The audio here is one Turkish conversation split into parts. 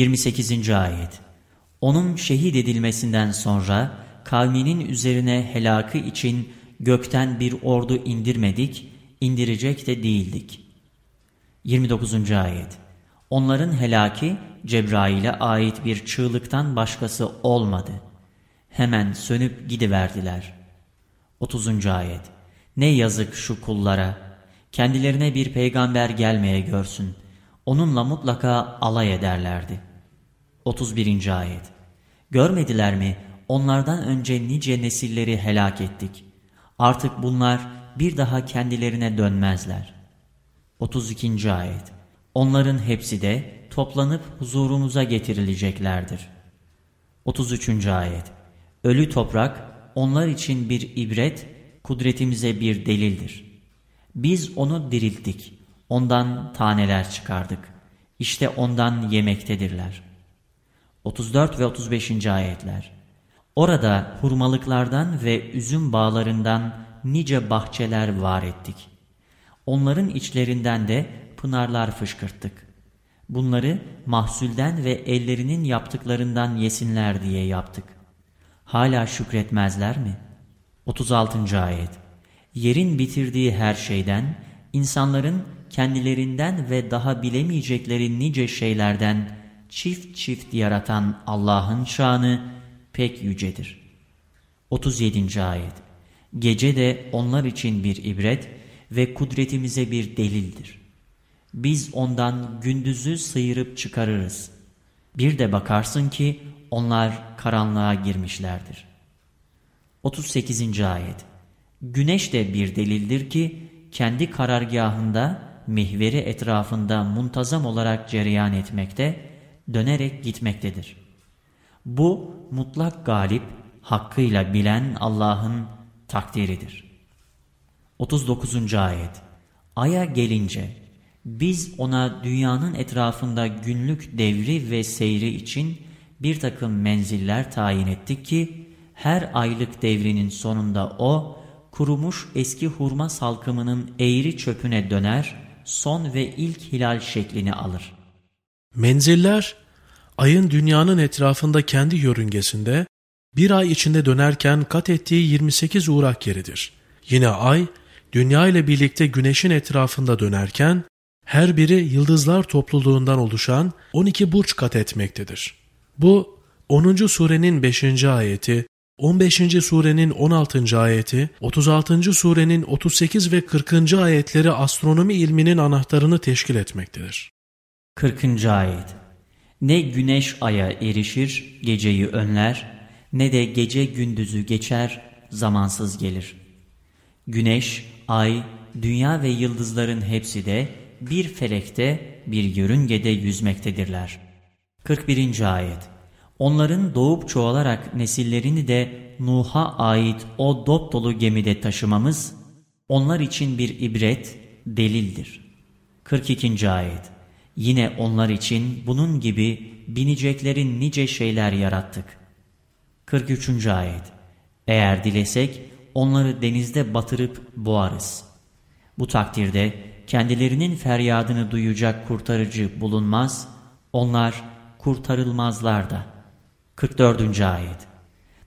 28. Ayet Onun şehit edilmesinden sonra kavminin üzerine helakı için gökten bir ordu indirmedik, indirecek de değildik. 29. Ayet Onların helaki Cebrail'e ait bir çığlıktan başkası olmadı. Hemen sönüp gidiverdiler. 30. Ayet Ne yazık şu kullara! Kendilerine bir peygamber gelmeye görsün. Onunla mutlaka alay ederlerdi. 31. Ayet Görmediler mi? Onlardan önce nice nesilleri helak ettik. Artık bunlar bir daha kendilerine dönmezler. 32. Ayet Onların hepsi de toplanıp huzurumuza getirileceklerdir. 33. Ayet Ölü toprak onlar için bir ibret, kudretimize bir delildir. Biz onu dirilttik, ondan taneler çıkardık. İşte ondan yemektedirler. 34 ve 35. Ayetler Orada hurmalıklardan ve üzüm bağlarından nice bahçeler var ettik. Onların içlerinden de pınarlar fışkırttık. Bunları mahsulden ve ellerinin yaptıklarından yesinler diye yaptık. Hala şükretmezler mi? 36. Ayet Yerin bitirdiği her şeyden, insanların kendilerinden ve daha bilemeyecekleri nice şeylerden çift çift yaratan Allah'ın şanı pek yücedir. 37. Ayet Gece de onlar için bir ibret ve kudretimize bir delildir. Biz ondan gündüzü sıyırıp çıkarırız. Bir de bakarsın ki onlar karanlığa girmişlerdir. 38. Ayet Güneş de bir delildir ki kendi karargahında mihveri etrafında muntazam olarak cereyan etmekte, dönerek gitmektedir. Bu mutlak galip, hakkıyla bilen Allah'ın takdiridir. 39. Ayet Ay'a gelince biz ona dünyanın etrafında günlük devri ve seyri için bir takım menziller tayin ettik ki her aylık devrinin sonunda o kurumuş eski hurma salkımının eğri çöpüne döner, son ve ilk hilal şeklini alır. Menziller, ayın dünyanın etrafında kendi yörüngesinde bir ay içinde dönerken kat ettiği 28 uğrak yeridir. Yine ay, dünya ile birlikte güneşin etrafında dönerken her biri yıldızlar topluluğundan oluşan 12 burç kat etmektedir. Bu 10. surenin 5. ayeti, 15. surenin 16. ayeti, 36. surenin 38 ve 40. ayetleri astronomi ilminin anahtarını teşkil etmektedir. 40. ayet Ne güneş aya erişir, geceyi önler, ne de gece gündüzü geçer, zamansız gelir. Güneş, ay, dünya ve yıldızların hepsi de bir felekte, bir yörüngede yüzmektedirler. 41. ayet Onların doğup çoğalarak nesillerini de Nuh'a ait o dop dolu gemide taşımamız, onlar için bir ibret, delildir. 42. ayet Yine onlar için bunun gibi bineceklerin nice şeyler yarattık. 43. ayet Eğer dilesek onları denizde batırıp boğarız. Bu takdirde kendilerinin feryadını duyacak kurtarıcı bulunmaz, onlar kurtarılmazlar da. 44. Ayet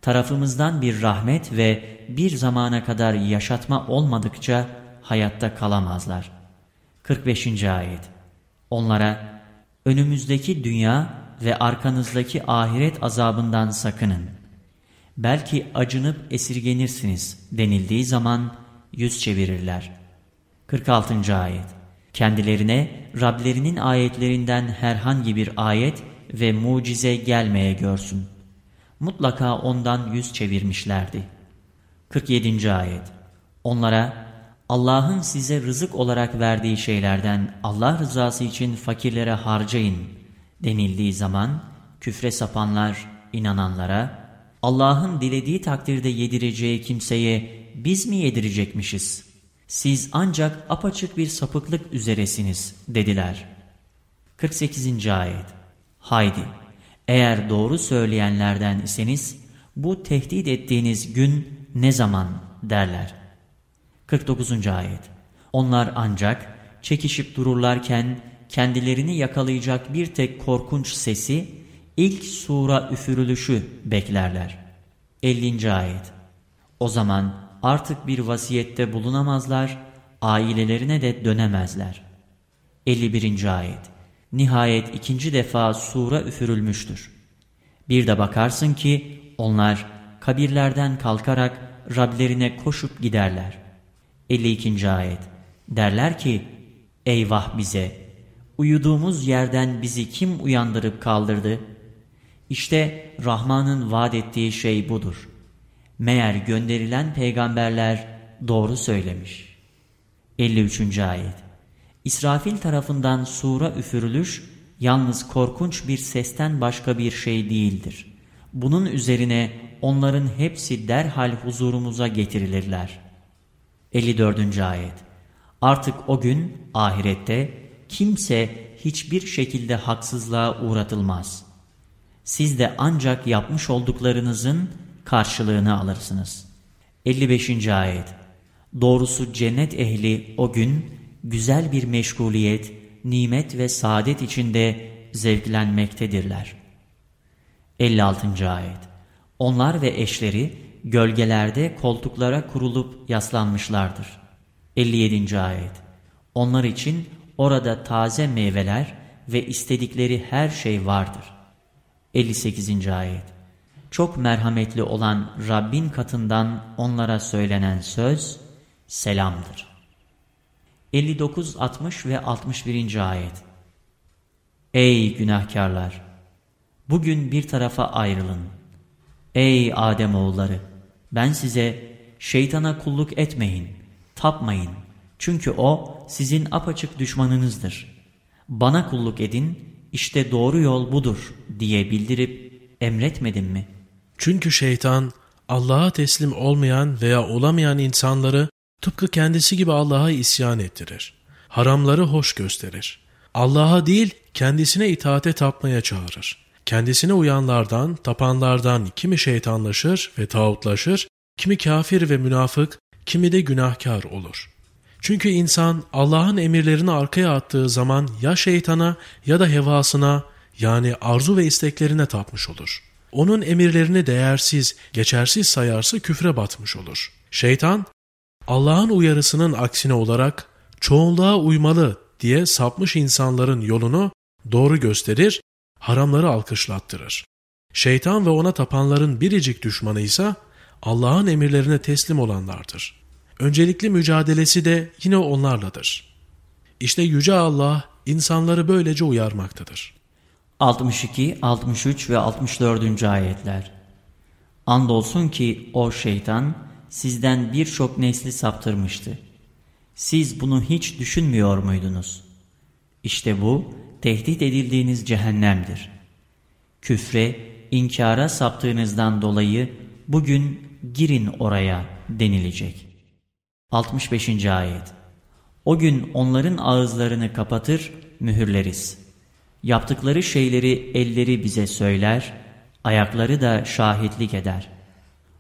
Tarafımızdan bir rahmet ve bir zamana kadar yaşatma olmadıkça hayatta kalamazlar. 45. Ayet Onlara önümüzdeki dünya ve arkanızdaki ahiret azabından sakının. Belki acınıp esirgenirsiniz denildiği zaman yüz çevirirler. 46. Ayet Kendilerine Rablerinin ayetlerinden herhangi bir ayet ve mucize gelmeye görsün. Mutlaka ondan yüz çevirmişlerdi. 47. Ayet Onlara Allah'ın size rızık olarak verdiği şeylerden Allah rızası için fakirlere harcayın denildiği zaman küfre sapanlar inananlara Allah'ın dilediği takdirde yedireceği kimseye biz mi yedirecekmişiz? Siz ancak apaçık bir sapıklık üzeresiniz dediler. 48. Ayet Haydi eğer doğru söyleyenlerden iseniz bu tehdit ettiğiniz gün ne zaman derler. 49. Ayet Onlar ancak çekişip dururlarken kendilerini yakalayacak bir tek korkunç sesi, ilk sura üfürülüşü beklerler. 50. Ayet O zaman artık bir vasiyette bulunamazlar, ailelerine de dönemezler. 51. Ayet Nihayet ikinci defa sura üfürülmüştür. Bir de bakarsın ki onlar kabirlerden kalkarak Rablerine koşup giderler. 52. Ayet Derler ki, eyvah bize, uyuduğumuz yerden bizi kim uyandırıp kaldırdı? İşte Rahman'ın vaat ettiği şey budur. Meğer gönderilen peygamberler doğru söylemiş. 53. Ayet İsrafil tarafından sura üfürülüş, yalnız korkunç bir sesten başka bir şey değildir. Bunun üzerine onların hepsi derhal huzurumuza getirilirler. 54. Ayet Artık o gün ahirette kimse hiçbir şekilde haksızlığa uğratılmaz. Siz de ancak yapmış olduklarınızın karşılığını alırsınız. 55. Ayet Doğrusu cennet ehli o gün güzel bir meşguliyet, nimet ve saadet içinde zevklenmektedirler. 56. Ayet Onlar ve eşleri gölgelerde koltuklara kurulup yaslanmışlardır. 57. Ayet Onlar için orada taze meyveler ve istedikleri her şey vardır. 58. Ayet Çok merhametli olan Rabbin katından onlara söylenen söz selamdır. 59, 60 ve 61. Ayet Ey günahkarlar! Bugün bir tarafa ayrılın. Ey Ademoğulları! Ben size şeytana kulluk etmeyin, tapmayın. Çünkü o sizin apaçık düşmanınızdır. Bana kulluk edin, işte doğru yol budur diye bildirip emretmedim mi? Çünkü şeytan Allah'a teslim olmayan veya olamayan insanları tıpkı kendisi gibi Allah'a isyan ettirir. Haramları hoş gösterir. Allah'a değil kendisine itaate tapmaya çağırır. Kendisine uyanlardan, tapanlardan kimi şeytanlaşır ve tağutlaşır, kimi kafir ve münafık, kimi de günahkar olur. Çünkü insan Allah'ın emirlerini arkaya attığı zaman ya şeytana ya da hevasına yani arzu ve isteklerine tapmış olur. Onun emirlerini değersiz, geçersiz sayarsa küfre batmış olur. Şeytan Allah'ın uyarısının aksine olarak çoğunluğa uymalı diye sapmış insanların yolunu doğru gösterir, haramları alkışlattırır. Şeytan ve ona tapanların biricik düşmanı ise Allah'ın emirlerine teslim olanlardır. Öncelikli mücadelesi de yine onlarladır. İşte Yüce Allah insanları böylece uyarmaktadır. 62, 63 ve 64. ayetler Andolsun ki o şeytan sizden birçok nesli saptırmıştı. Siz bunu hiç düşünmüyor muydunuz? İşte bu tehdit edildiğiniz cehennemdir. Küfre, inkara saptığınızdan dolayı bugün girin oraya denilecek. 65. Ayet O gün onların ağızlarını kapatır, mühürleriz. Yaptıkları şeyleri elleri bize söyler, ayakları da şahitlik eder.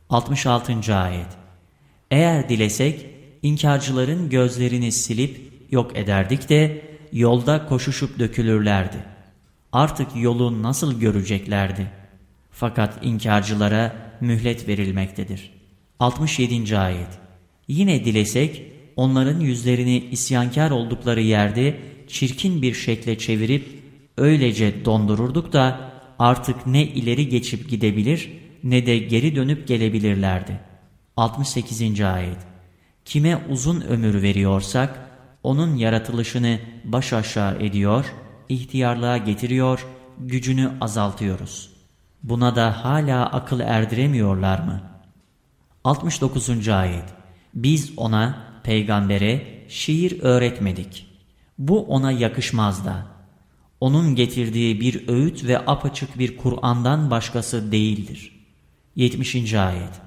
66. Ayet Eğer dilesek, inkarcıların gözlerini silip yok ederdik de, yolda koşuşup dökülürlerdi. Artık yolu nasıl göreceklerdi? Fakat inkarcılara mühlet verilmektedir. 67. Ayet Yine dilesek onların yüzlerini isyankar oldukları yerde çirkin bir şekle çevirip öylece dondururduk da artık ne ileri geçip gidebilir ne de geri dönüp gelebilirlerdi. 68. Ayet Kime uzun ömür veriyorsak onun yaratılışını baş aşağı ediyor, ihtiyarlığa getiriyor, gücünü azaltıyoruz. Buna da hala akıl erdiremiyorlar mı? 69. Ayet Biz ona, peygambere şiir öğretmedik. Bu ona yakışmaz da. Onun getirdiği bir öğüt ve apaçık bir Kur'an'dan başkası değildir. 70. Ayet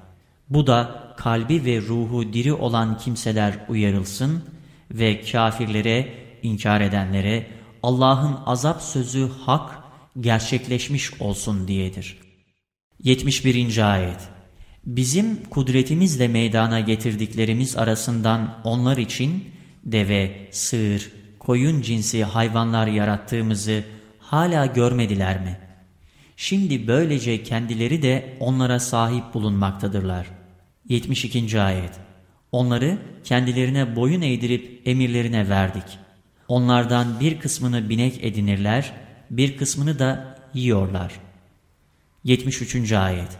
Bu da kalbi ve ruhu diri olan kimseler uyarılsın ve kafirlere, inkar edenlere Allah'ın azap sözü hak, gerçekleşmiş olsun diyedir. 71. Ayet Bizim kudretimizle meydana getirdiklerimiz arasından onlar için deve, sığır, koyun cinsi hayvanlar yarattığımızı hala görmediler mi? Şimdi böylece kendileri de onlara sahip bulunmaktadırlar. 72. Ayet Onları kendilerine boyun eğdirip emirlerine verdik. Onlardan bir kısmını binek edinirler, bir kısmını da yiyorlar. 73. Ayet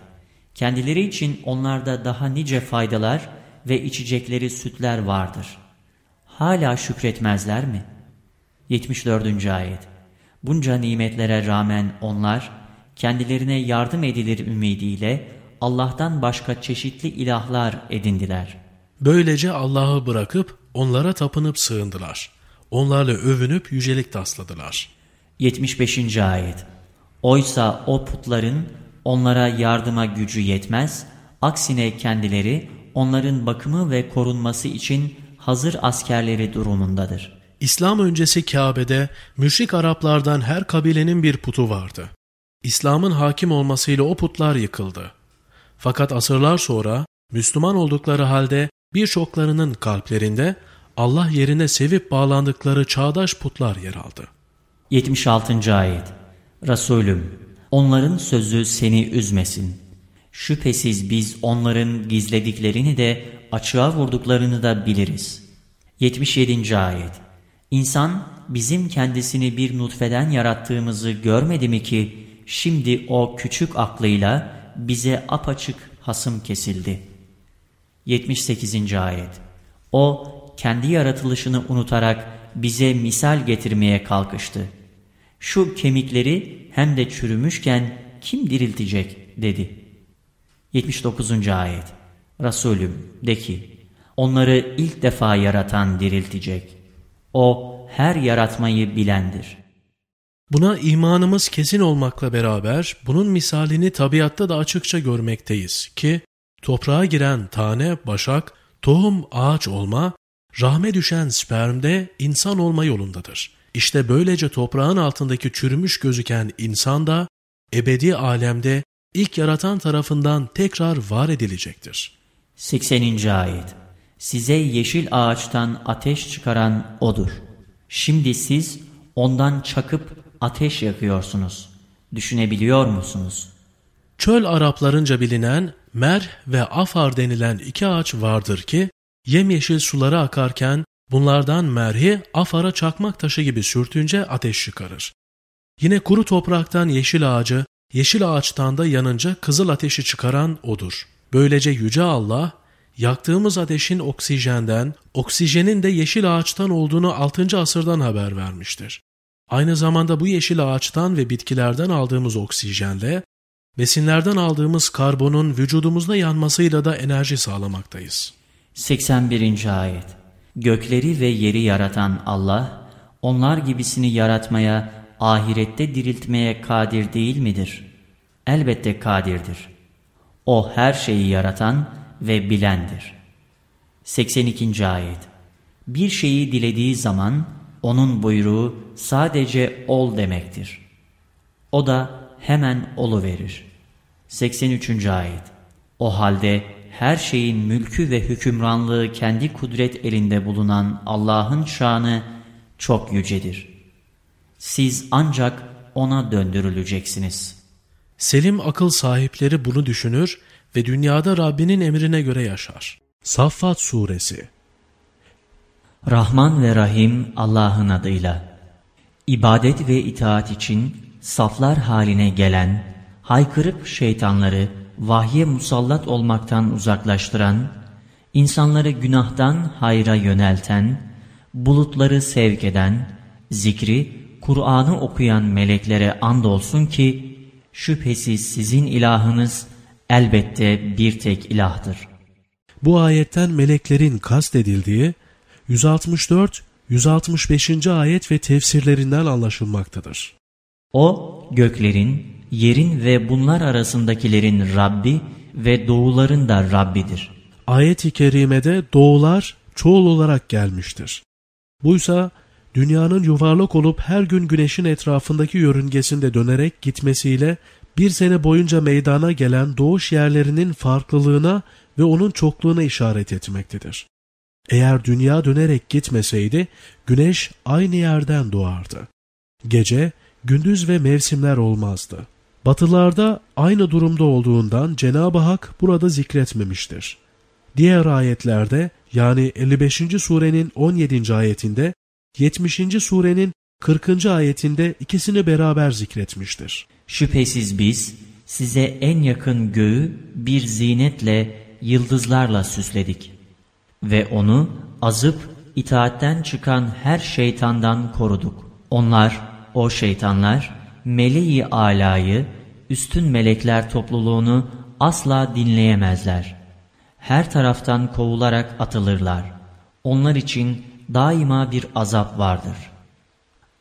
Kendileri için onlarda daha nice faydalar ve içecekleri sütler vardır. Hala şükretmezler mi? 74. Ayet Bunca nimetlere rağmen onlar, kendilerine yardım edilir ümidiyle Allah'tan başka çeşitli ilahlar edindiler. Böylece Allah'ı bırakıp onlara tapınıp sığındılar. Onlarla övünüp yücelik tasladılar. 75. Ayet Oysa o putların onlara yardıma gücü yetmez, aksine kendileri onların bakımı ve korunması için hazır askerleri durumundadır. İslam öncesi Kabe'de müşrik Araplardan her kabilenin bir putu vardı. İslam'ın hakim olmasıyla o putlar yıkıldı. Fakat asırlar sonra Müslüman oldukları halde birçoklarının kalplerinde Allah yerine sevip bağlandıkları çağdaş putlar yer aldı. 76. Ayet Resulüm, onların sözü seni üzmesin. Şüphesiz biz onların gizlediklerini de açığa vurduklarını da biliriz. 77. Ayet İnsan bizim kendisini bir nutfeden yarattığımızı görmedi mi ki şimdi o küçük aklıyla bize apaçık hasım kesildi. 78. Ayet O kendi yaratılışını unutarak bize misal getirmeye kalkıştı. Şu kemikleri hem de çürümüşken kim diriltecek dedi. 79. Ayet Resulüm de ki onları ilk defa yaratan diriltecek. O her yaratmayı bilendir. Buna imanımız kesin olmakla beraber bunun misalini tabiatta da açıkça görmekteyiz ki toprağa giren tane, başak, tohum, ağaç olma, rahme düşen spermde insan olma yolundadır. İşte böylece toprağın altındaki çürümüş gözüken insan da ebedi alemde ilk yaratan tarafından tekrar var edilecektir. 80. Ayet Size yeşil ağaçtan ateş çıkaran O'dur. Şimdi siz ondan çakıp ateş yakıyorsunuz. Düşünebiliyor musunuz? Çöl Araplarınca bilinen mer ve afar denilen iki ağaç vardır ki, yemyeşil suları akarken bunlardan merhi afara çakmak taşı gibi sürtünce ateş çıkarır. Yine kuru topraktan yeşil ağacı, yeşil ağaçtan da yanınca kızıl ateşi çıkaran odur. Böylece Yüce Allah, yaktığımız ateşin oksijenden, oksijenin de yeşil ağaçtan olduğunu 6. asırdan haber vermiştir. Aynı zamanda bu yeşil ağaçtan ve bitkilerden aldığımız oksijenle, besinlerden aldığımız karbonun vücudumuzda yanmasıyla da enerji sağlamaktayız. 81. Ayet Gökleri ve yeri yaratan Allah, onlar gibisini yaratmaya, ahirette diriltmeye kadir değil midir? Elbette kadirdir. O her şeyi yaratan ve bilendir. 82. Ayet Bir şeyi dilediği zaman, onun buyruğu sadece ol demektir. O da hemen olu verir. 83. Ayet O halde her şeyin mülkü ve hükümranlığı kendi kudret elinde bulunan Allah'ın şanı çok yücedir. Siz ancak O'na döndürüleceksiniz. Selim akıl sahipleri bunu düşünür ve dünyada Rabbinin emrine göre yaşar. Saffat Suresi Rahman ve Rahim Allah'ın adıyla. İbadet ve itaat için saflar haline gelen, haykırıp şeytanları vahye musallat olmaktan uzaklaştıran, insanları günahtan hayra yönelten, bulutları sevk eden, zikri, Kur'an'ı okuyan meleklere andolsun ki, şüphesiz sizin ilahınız elbette bir tek ilahdır. Bu ayetten meleklerin kastedildiği, 164, 165. ayet ve tefsirlerinden anlaşılmaktadır. O göklerin, yerin ve bunlar arasındakilerin Rabbi ve doğuların da Rabbidir. Ayet-i kerimede doğular çoğul olarak gelmiştir. Buysa dünyanın yuvarlak olup her gün güneşin etrafındaki yörüngesinde dönerek gitmesiyle bir sene boyunca meydana gelen doğuş yerlerinin farklılığına ve onun çokluğuna işaret etmektedir. Eğer dünya dönerek gitmeseydi güneş aynı yerden doğardı. Gece, gündüz ve mevsimler olmazdı. Batılarda aynı durumda olduğundan Cenab-ı Hak burada zikretmemiştir. Diğer ayetlerde yani 55. surenin 17. ayetinde 70. surenin 40. ayetinde ikisini beraber zikretmiştir. Şüphesiz biz size en yakın göğü bir zinetle, yıldızlarla süsledik. Ve onu azıp itaatten çıkan her şeytandan koruduk. Onlar, o şeytanlar, meleği alayı, üstün melekler topluluğunu asla dinleyemezler. Her taraftan kovularak atılırlar. Onlar için daima bir azap vardır.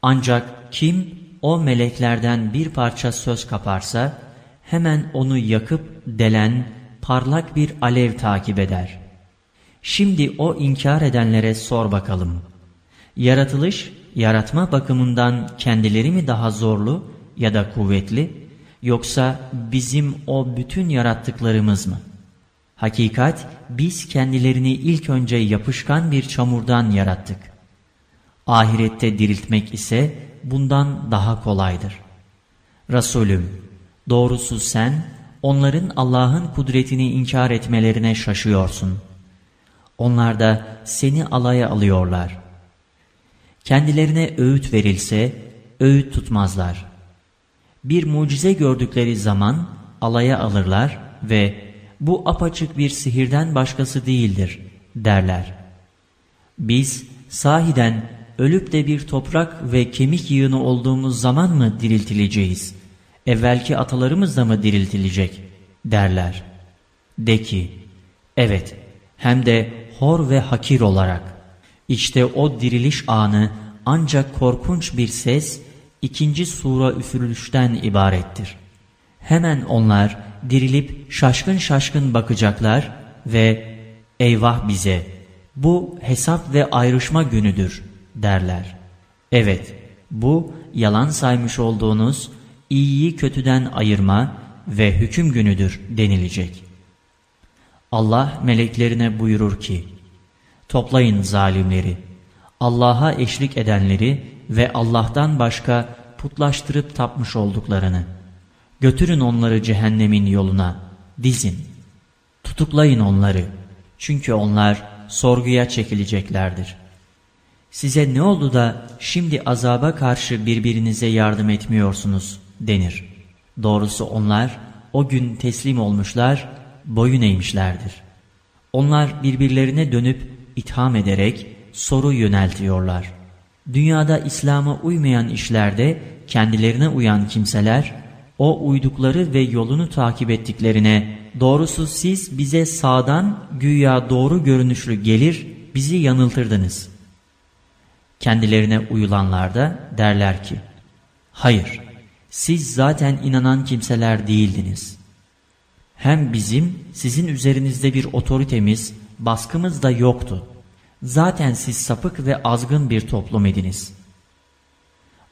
Ancak kim o meleklerden bir parça söz kaparsa, hemen onu yakıp delen parlak bir alev takip eder. Şimdi o inkar edenlere sor bakalım. Yaratılış, yaratma bakımından kendileri mi daha zorlu ya da kuvvetli, yoksa bizim o bütün yarattıklarımız mı? Hakikat, biz kendilerini ilk önce yapışkan bir çamurdan yarattık. Ahirette diriltmek ise bundan daha kolaydır. Resulüm, doğrusu sen, onların Allah'ın kudretini inkar etmelerine şaşıyorsun. Onlar da seni alaya alıyorlar. Kendilerine öğüt verilse, öğüt tutmazlar. Bir mucize gördükleri zaman alaya alırlar ve bu apaçık bir sihirden başkası değildir derler. Biz sahiden ölüp de bir toprak ve kemik yığını olduğumuz zaman mı diriltileceğiz? Evvelki atalarımız da mı diriltilecek? derler. De ki, evet hem de hor ve hakir olarak. İşte o diriliş anı ancak korkunç bir ses ikinci sura üfürülüşten ibarettir. Hemen onlar dirilip şaşkın şaşkın bakacaklar ve eyvah bize bu hesap ve ayrışma günüdür derler. Evet bu yalan saymış olduğunuz iyiyi kötüden ayırma ve hüküm günüdür denilecek. Allah meleklerine buyurur ki, Toplayın zalimleri, Allah'a eşlik edenleri ve Allah'tan başka putlaştırıp tapmış olduklarını. Götürün onları cehennemin yoluna, dizin. Tutuklayın onları, çünkü onlar sorguya çekileceklerdir. Size ne oldu da şimdi azaba karşı birbirinize yardım etmiyorsunuz denir. Doğrusu onlar o gün teslim olmuşlar, boyun eğmişlerdir. Onlar birbirlerine dönüp itham ederek soru yöneltiyorlar. Dünyada İslam'a uymayan işlerde kendilerine uyan kimseler, o uydukları ve yolunu takip ettiklerine, doğrusu siz bize sağdan güya doğru görünüşlü gelir, bizi yanıltırdınız. Kendilerine uyulanlar da derler ki, hayır, siz zaten inanan kimseler değildiniz. Hem bizim sizin üzerinizde bir otoritemiz, baskımız da yoktu. Zaten siz sapık ve azgın bir toplum ediniz.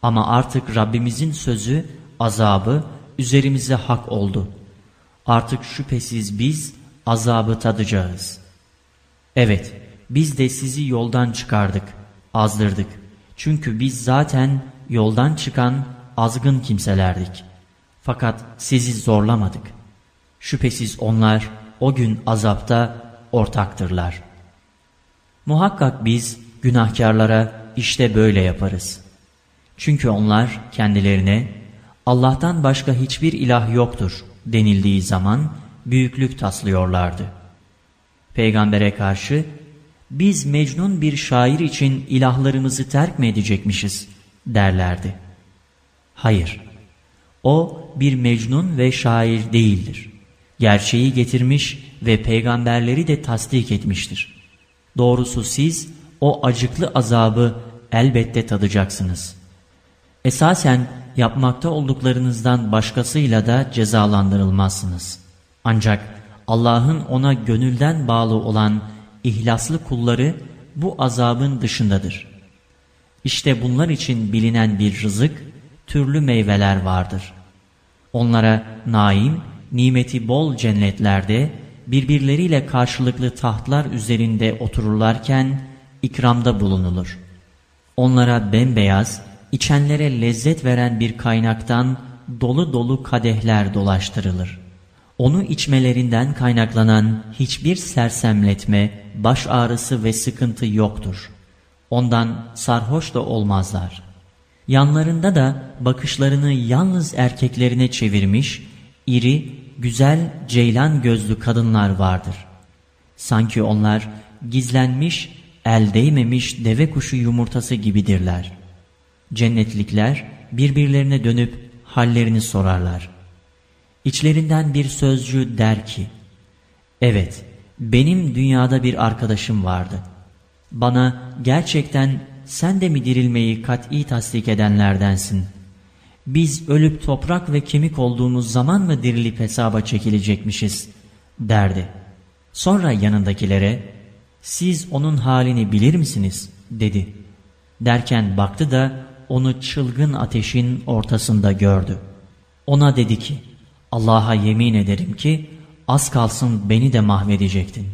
Ama artık Rabbimizin sözü, azabı üzerimize hak oldu. Artık şüphesiz biz azabı tadacağız. Evet, biz de sizi yoldan çıkardık, azdırdık. Çünkü biz zaten yoldan çıkan azgın kimselerdik. Fakat sizi zorlamadık. Şüphesiz onlar o gün azapta ortaktırlar. Muhakkak biz günahkarlara işte böyle yaparız. Çünkü onlar kendilerine Allah'tan başka hiçbir ilah yoktur denildiği zaman büyüklük taslıyorlardı. Peygambere karşı biz mecnun bir şair için ilahlarımızı terk mi edecekmişiz derlerdi. Hayır, o bir mecnun ve şair değildir. Gerçeği getirmiş ve peygamberleri de tasdik etmiştir. Doğrusu siz o acıklı azabı elbette tadacaksınız. Esasen yapmakta olduklarınızdan başkasıyla da cezalandırılmazsınız. Ancak Allah'ın ona gönülden bağlı olan ihlaslı kulları bu azabın dışındadır. İşte bunlar için bilinen bir rızık, türlü meyveler vardır. Onlara naim, nimeti bol cennetlerde birbirleriyle karşılıklı tahtlar üzerinde otururlarken ikramda bulunulur. Onlara bembeyaz, içenlere lezzet veren bir kaynaktan dolu dolu kadehler dolaştırılır. Onu içmelerinden kaynaklanan hiçbir sersemletme, baş ağrısı ve sıkıntı yoktur. Ondan sarhoş da olmazlar. Yanlarında da bakışlarını yalnız erkeklerine çevirmiş, iri, güzel ceylan gözlü kadınlar vardır. Sanki onlar gizlenmiş, el değmemiş deve kuşu yumurtası gibidirler. Cennetlikler birbirlerine dönüp hallerini sorarlar. İçlerinden bir sözcü der ki, Evet, benim dünyada bir arkadaşım vardı. Bana gerçekten sen de mi dirilmeyi kat'i tasdik edenlerdensin? Biz ölüp toprak ve kemik olduğumuz zaman mı dirilip hesaba çekilecekmişiz? derdi. Sonra yanındakilere, siz onun halini bilir misiniz? dedi. Derken baktı da onu çılgın ateşin ortasında gördü. Ona dedi ki, Allah'a yemin ederim ki az kalsın beni de mahvedecektin.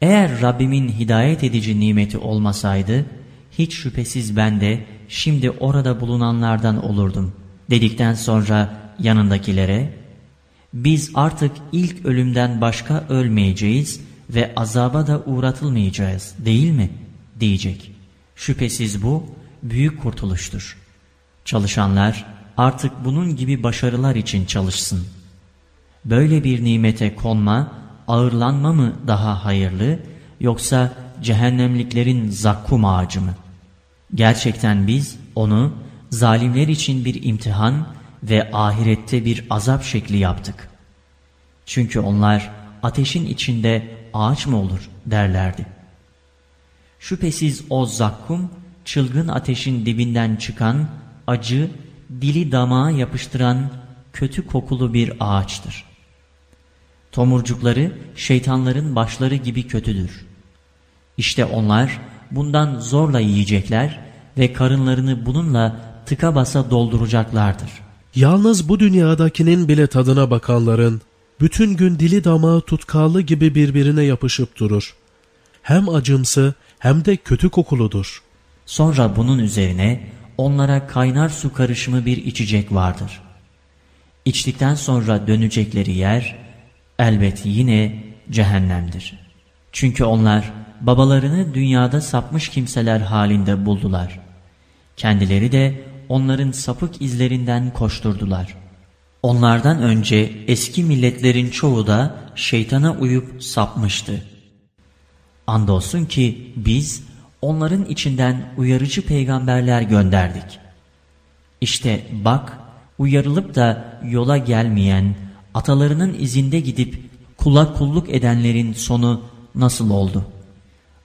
Eğer Rabbimin hidayet edici nimeti olmasaydı, hiç şüphesiz ben de şimdi orada bulunanlardan olurdum. Dedikten sonra yanındakilere, biz artık ilk ölümden başka ölmeyeceğiz ve azaba da uğratılmayacağız değil mi? diyecek. Şüphesiz bu büyük kurtuluştur. Çalışanlar artık bunun gibi başarılar için çalışsın. Böyle bir nimete konma, ağırlanma mı daha hayırlı yoksa cehennemliklerin zakkum ağacı mı? Gerçekten biz onu zalimler için bir imtihan ve ahirette bir azap şekli yaptık. Çünkü onlar ateşin içinde ağaç mı olur derlerdi. Şüphesiz o zakkum çılgın ateşin dibinden çıkan acı, dili damağa yapıştıran kötü kokulu bir ağaçtır. Tomurcukları şeytanların başları gibi kötüdür. İşte onlar bundan zorla yiyecekler ve karınlarını bununla tıka basa dolduracaklardır. Yalnız bu dünyadakinin bile tadına bakanların bütün gün dili damağı tutkallı gibi birbirine yapışıp durur. Hem acımsı hem de kötü kokuludur. Sonra bunun üzerine onlara kaynar su karışımı bir içecek vardır. İçtikten sonra dönecekleri yer elbet yine cehennemdir. Çünkü onlar babalarını dünyada sapmış kimseler halinde buldular. Kendileri de onların sapık izlerinden koşturdular. Onlardan önce eski milletlerin çoğu da şeytana uyup sapmıştı. Andolsun ki biz onların içinden uyarıcı peygamberler gönderdik. İşte bak uyarılıp da yola gelmeyen, atalarının izinde gidip kula kulluk edenlerin sonu nasıl oldu?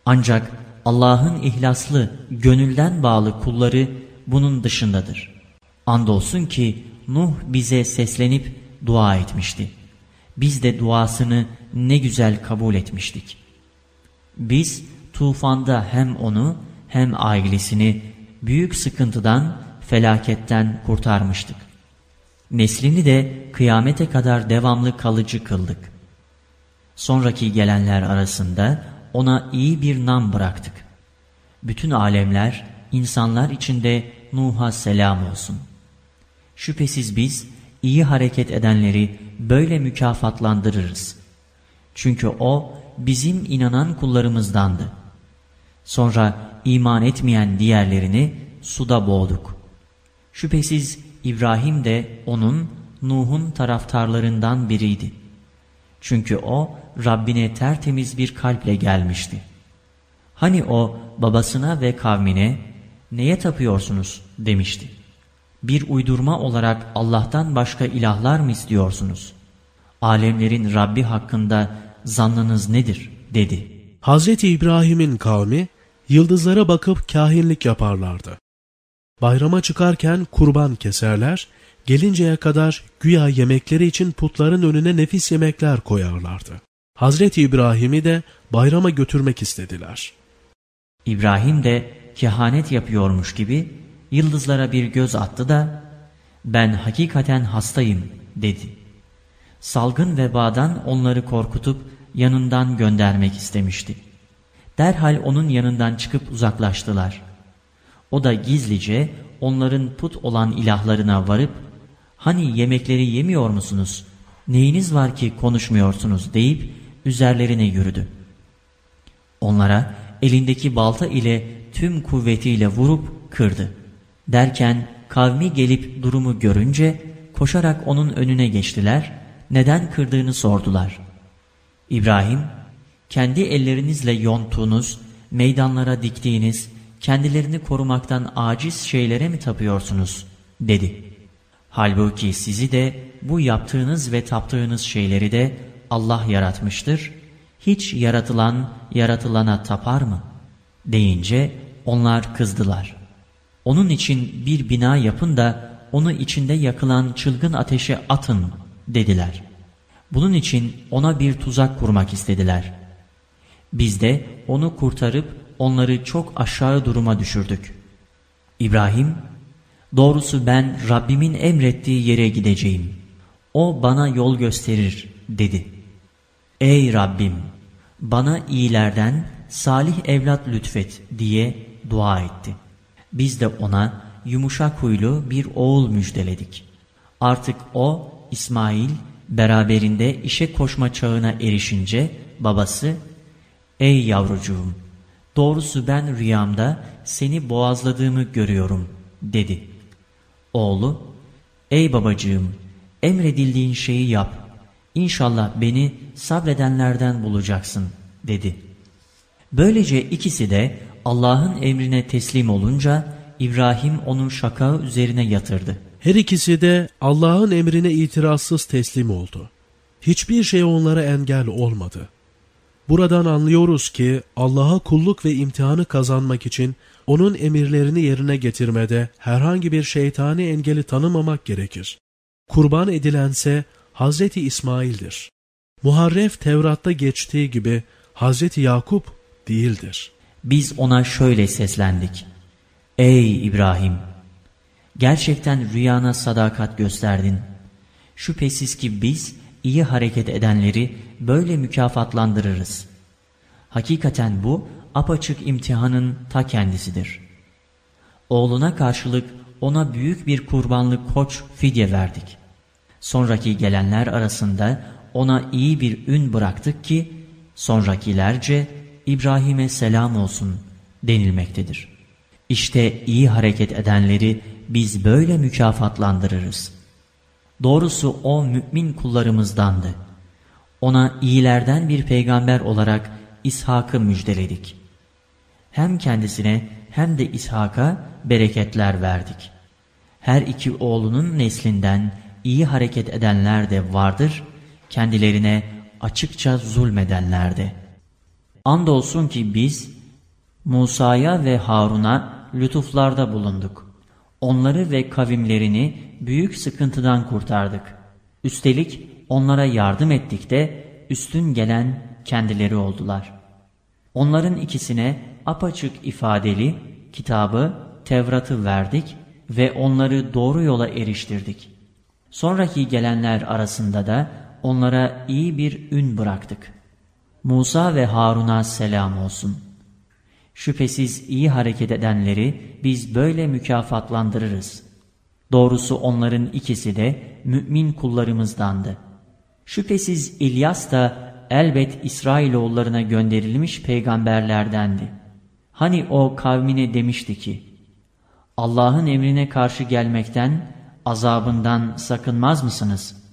Ancak Allah'ın ihlaslı, gönülden bağlı kulları bunun dışındadır. Andolsun ki Nuh bize seslenip dua etmişti. Biz de duasını ne güzel kabul etmiştik. Biz tufanda hem onu hem ailesini büyük sıkıntıdan, felaketten kurtarmıştık. Neslini de kıyamete kadar devamlı kalıcı kıldık. Sonraki gelenler arasında ona iyi bir nam bıraktık. Bütün alemler, insanlar içinde Nuh'a selam olsun. Şüphesiz biz iyi hareket edenleri böyle mükafatlandırırız. Çünkü o bizim inanan kullarımızdandı. Sonra iman etmeyen diğerlerini suda boğduk. Şüphesiz İbrahim de onun, Nuh'un taraftarlarından biriydi. Çünkü o Rabbine tertemiz bir kalple gelmişti. Hani o babasına ve kavmine neye tapıyorsunuz demişti. Bir uydurma olarak Allah'tan başka ilahlar mı istiyorsunuz? Alemlerin Rabbi hakkında zannınız nedir dedi. Hazreti İbrahim'in kavmi yıldızlara bakıp kahinlik yaparlardı. Bayrama çıkarken kurban keserler, gelinceye kadar güya yemekleri için putların önüne nefis yemekler koyarlardı. Hazreti İbrahim'i de bayrama götürmek istediler. İbrahim de kehanet yapıyormuş gibi yıldızlara bir göz attı da ben hakikaten hastayım dedi. Salgın vebadan onları korkutup yanından göndermek istemişti. Derhal onun yanından çıkıp uzaklaştılar. O da gizlice onların put olan ilahlarına varıp, hani yemekleri yemiyor musunuz, neyiniz var ki konuşmuyorsunuz deyip üzerlerine yürüdü. Onlara elindeki balta ile tüm kuvvetiyle vurup kırdı. Derken kavmi gelip durumu görünce koşarak onun önüne geçtiler, neden kırdığını sordular. İbrahim, kendi ellerinizle yonttuğunuz, meydanlara diktiğiniz, kendilerini korumaktan aciz şeylere mi tapıyorsunuz? dedi. Halbuki sizi de bu yaptığınız ve taptığınız şeyleri de Allah yaratmıştır. Hiç yaratılan yaratılana tapar mı? Deyince onlar kızdılar. Onun için bir bina yapın da onu içinde yakılan çılgın ateşe atın dediler. Bunun için ona bir tuzak kurmak istediler. Biz de onu kurtarıp onları çok aşağı duruma düşürdük. İbrahim, doğrusu ben Rabbimin emrettiği yere gideceğim. O bana yol gösterir dedi. Ey Rabbim! Bana iyilerden salih evlat lütfet diye dua etti. Biz de ona yumuşak huylu bir oğul müjdeledik. Artık o, İsmail, beraberinde işe koşma çağına erişince babası, ''Ey yavrucuğum, doğrusu ben rüyamda seni boğazladığımı görüyorum.'' dedi. Oğlu, ''Ey babacığım, emredildiğin şeyi yap. İnşallah beni sabredenlerden bulacaksın.'' dedi. Böylece ikisi de Allah'ın emrine teslim olunca İbrahim onun şakağı üzerine yatırdı. Her ikisi de Allah'ın emrine itirazsız teslim oldu. Hiçbir şey onlara engel olmadı. Buradan anlıyoruz ki Allah'a kulluk ve imtihanı kazanmak için onun emirlerini yerine getirmede herhangi bir şeytani engeli tanımamak gerekir. Kurban edilense Hazreti İsmail'dir. Muharref Tevrat'ta geçtiği gibi Hazreti Yakup değildir. Biz ona şöyle seslendik. Ey İbrahim! Gerçekten rüyana sadakat gösterdin. Şüphesiz ki biz iyi hareket edenleri böyle mükafatlandırırız. Hakikaten bu apaçık imtihanın ta kendisidir. Oğluna karşılık ona büyük bir kurbanlık koç fidye verdik. Sonraki gelenler arasında ona iyi bir ün bıraktık ki sonrakilerce İbrahim'e selam olsun denilmektedir. İşte iyi hareket edenleri biz böyle mükafatlandırırız. Doğrusu o mümin kullarımızdandı. Ona iyilerden bir peygamber olarak İshak'ı müjdeledik. Hem kendisine hem de İshak'a bereketler verdik. Her iki oğlunun neslinden iyi hareket edenler de vardır, kendilerine açıkça zulmedenler de. Andolsun ki biz Musa'ya ve Harun'a lütuflarda bulunduk. Onları ve kavimlerini büyük sıkıntıdan kurtardık. Üstelik onlara yardım ettik de üstün gelen kendileri oldular. Onların ikisine apaçık ifadeli kitabı Tevrat'ı verdik ve onları doğru yola eriştirdik. Sonraki gelenler arasında da onlara iyi bir ün bıraktık. Musa ve Harun'a selam olsun. Şüphesiz iyi hareket edenleri biz böyle mükafatlandırırız. Doğrusu onların ikisi de mümin kullarımızdandı. Şüphesiz İlyas da elbet İsrailoğullarına gönderilmiş peygamberlerdendi. Hani o kavmine demişti ki, Allah'ın emrine karşı gelmekten, azabından sakınmaz mısınız?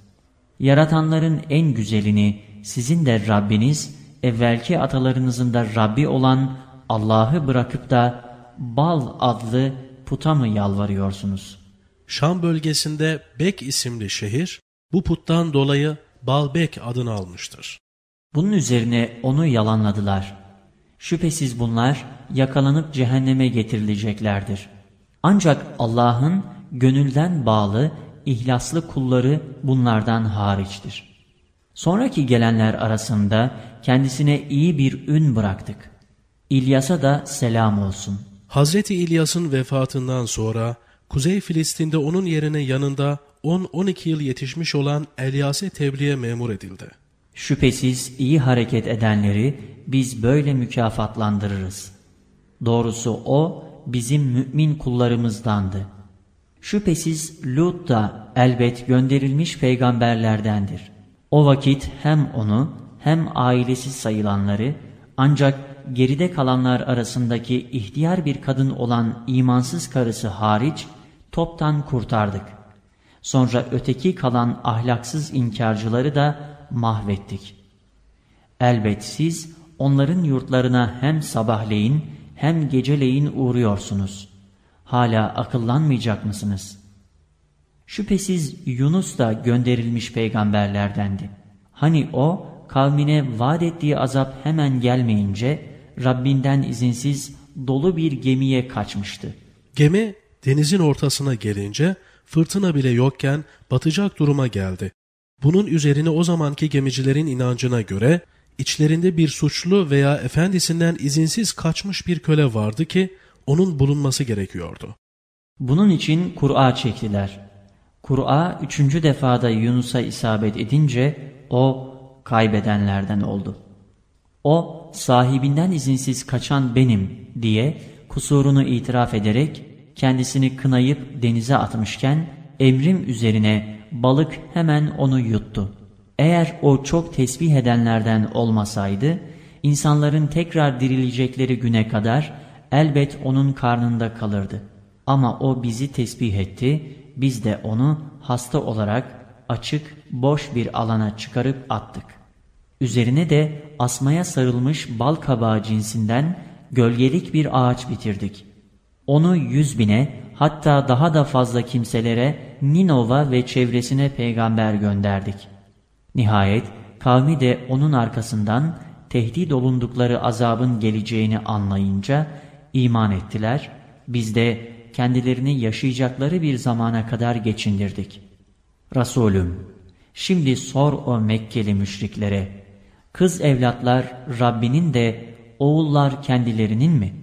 Yaratanların en güzelini sizin de Rabbiniz, evvelki atalarınızın da Rabbi olan Allah'ı bırakıp da Bal adlı puta mı yalvarıyorsunuz? Şam bölgesinde Bek isimli şehir bu puttan dolayı Balbek adını almıştır. Bunun üzerine onu yalanladılar. Şüphesiz bunlar yakalanıp cehenneme getirileceklerdir. Ancak Allah'ın gönülden bağlı, ihlaslı kulları bunlardan hariçtir. Sonraki gelenler arasında kendisine iyi bir ün bıraktık. İlyas'a da selam olsun. Hazreti İlyas'ın vefatından sonra Kuzey Filistin'de onun yerine yanında 10-12 yıl yetişmiş olan Elyas'e tebliğe memur edildi. Şüphesiz iyi hareket edenleri biz böyle mükafatlandırırız. Doğrusu o bizim mümin kullarımızdandı. Şüphesiz Lut da elbet gönderilmiş peygamberlerdendir. O vakit hem onu hem ailesi sayılanları ancak geride kalanlar arasındaki ihtiyar bir kadın olan imansız karısı hariç toptan kurtardık. Sonra öteki kalan ahlaksız inkarcıları da mahvettik. Elbet siz onların yurtlarına hem sabahleyin hem geceleyin uğruyorsunuz. Hala akıllanmayacak mısınız? Şüphesiz Yunus da gönderilmiş peygamberlerdendi. Hani o kavmine vaat ettiği azap hemen gelmeyince Rabbinden izinsiz dolu bir gemiye kaçmıştı. Gemi denizin ortasına gelince fırtına bile yokken batacak duruma geldi. Bunun üzerine o zamanki gemicilerin inancına göre içlerinde bir suçlu veya efendisinden izinsiz kaçmış bir köle vardı ki onun bulunması gerekiyordu. Bunun için Kur'a çektiler. Kur'a üçüncü defada Yunus'a isabet edince o kaybedenlerden oldu. O sahibinden izinsiz kaçan benim diye kusurunu itiraf ederek kendisini kınayıp denize atmışken emrim üzerine balık hemen onu yuttu. Eğer o çok tesbih edenlerden olmasaydı insanların tekrar dirilecekleri güne kadar elbet onun karnında kalırdı. Ama o bizi tesbih etti, biz de onu hasta olarak açık, boş bir alana çıkarıp attık. Üzerine de asmaya sarılmış bal kabağı cinsinden gölgelik bir ağaç bitirdik. Onu yüz bine hatta daha da fazla kimselere Ninova ve çevresine peygamber gönderdik. Nihayet kavmi de onun arkasından tehdit olundukları azabın geleceğini anlayınca iman ettiler. Biz de kendilerini yaşayacakları bir zamana kadar geçindirdik. Resulüm, şimdi sor o Mekkeli müşriklere, Kız evlatlar Rabbinin de oğullar kendilerinin mi?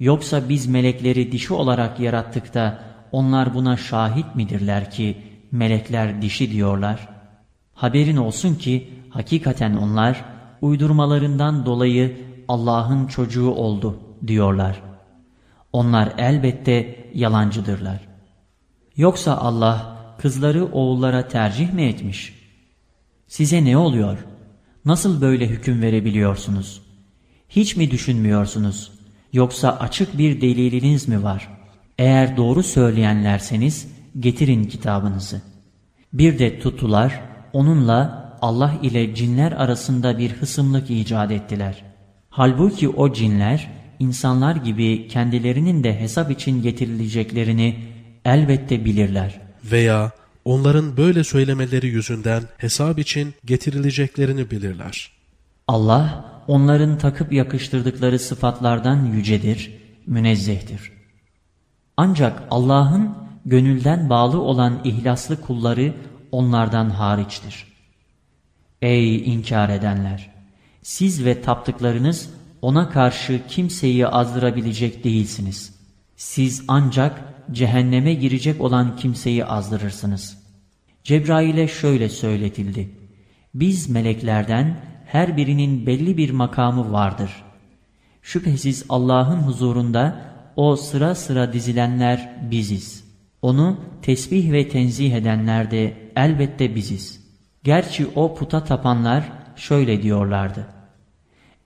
Yoksa biz melekleri dişi olarak yarattık da onlar buna şahit midirler ki melekler dişi diyorlar? Haberin olsun ki hakikaten onlar uydurmalarından dolayı Allah'ın çocuğu oldu diyorlar. Onlar elbette yalancıdırlar. Yoksa Allah kızları oğullara tercih mi etmiş? Size ne oluyor? Nasıl böyle hüküm verebiliyorsunuz? Hiç mi düşünmüyorsunuz? Yoksa açık bir deliliniz mi var? Eğer doğru söyleyenlerseniz getirin kitabınızı. Bir de tuttular, onunla Allah ile cinler arasında bir hısımlık icat ettiler. Halbuki o cinler, insanlar gibi kendilerinin de hesap için getirileceklerini elbette bilirler. Veya onların böyle söylemeleri yüzünden hesap için getirileceklerini bilirler. Allah onların takıp yakıştırdıkları sıfatlardan yücedir, münezzehtir. Ancak Allah'ın gönülden bağlı olan ihlaslı kulları onlardan hariçtir. Ey inkar edenler! Siz ve taptıklarınız ona karşı kimseyi azdırabilecek değilsiniz. Siz ancak cehenneme girecek olan kimseyi azdırırsınız. Cebrail'e şöyle söyletildi. Biz meleklerden her birinin belli bir makamı vardır. Şüphesiz Allah'ın huzurunda o sıra sıra dizilenler biziz. Onu tesbih ve tenzih edenler de elbette biziz. Gerçi o puta tapanlar şöyle diyorlardı.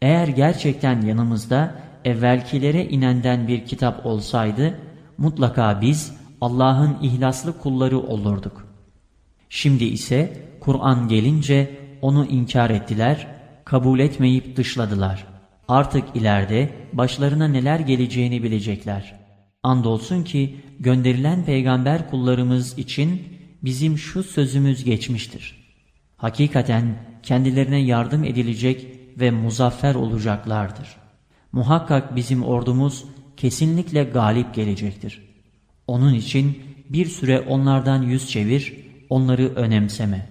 Eğer gerçekten yanımızda evvelkilere inenden bir kitap olsaydı, mutlaka biz Allah'ın ihlaslı kulları olurduk. Şimdi ise Kur'an gelince onu inkar ettiler, kabul etmeyip dışladılar. Artık ileride başlarına neler geleceğini bilecekler. Andolsun ki gönderilen peygamber kullarımız için bizim şu sözümüz geçmiştir. Hakikaten kendilerine yardım edilecek ve muzaffer olacaklardır. Muhakkak bizim ordumuz kesinlikle galip gelecektir. Onun için bir süre onlardan yüz çevir, onları önemseme.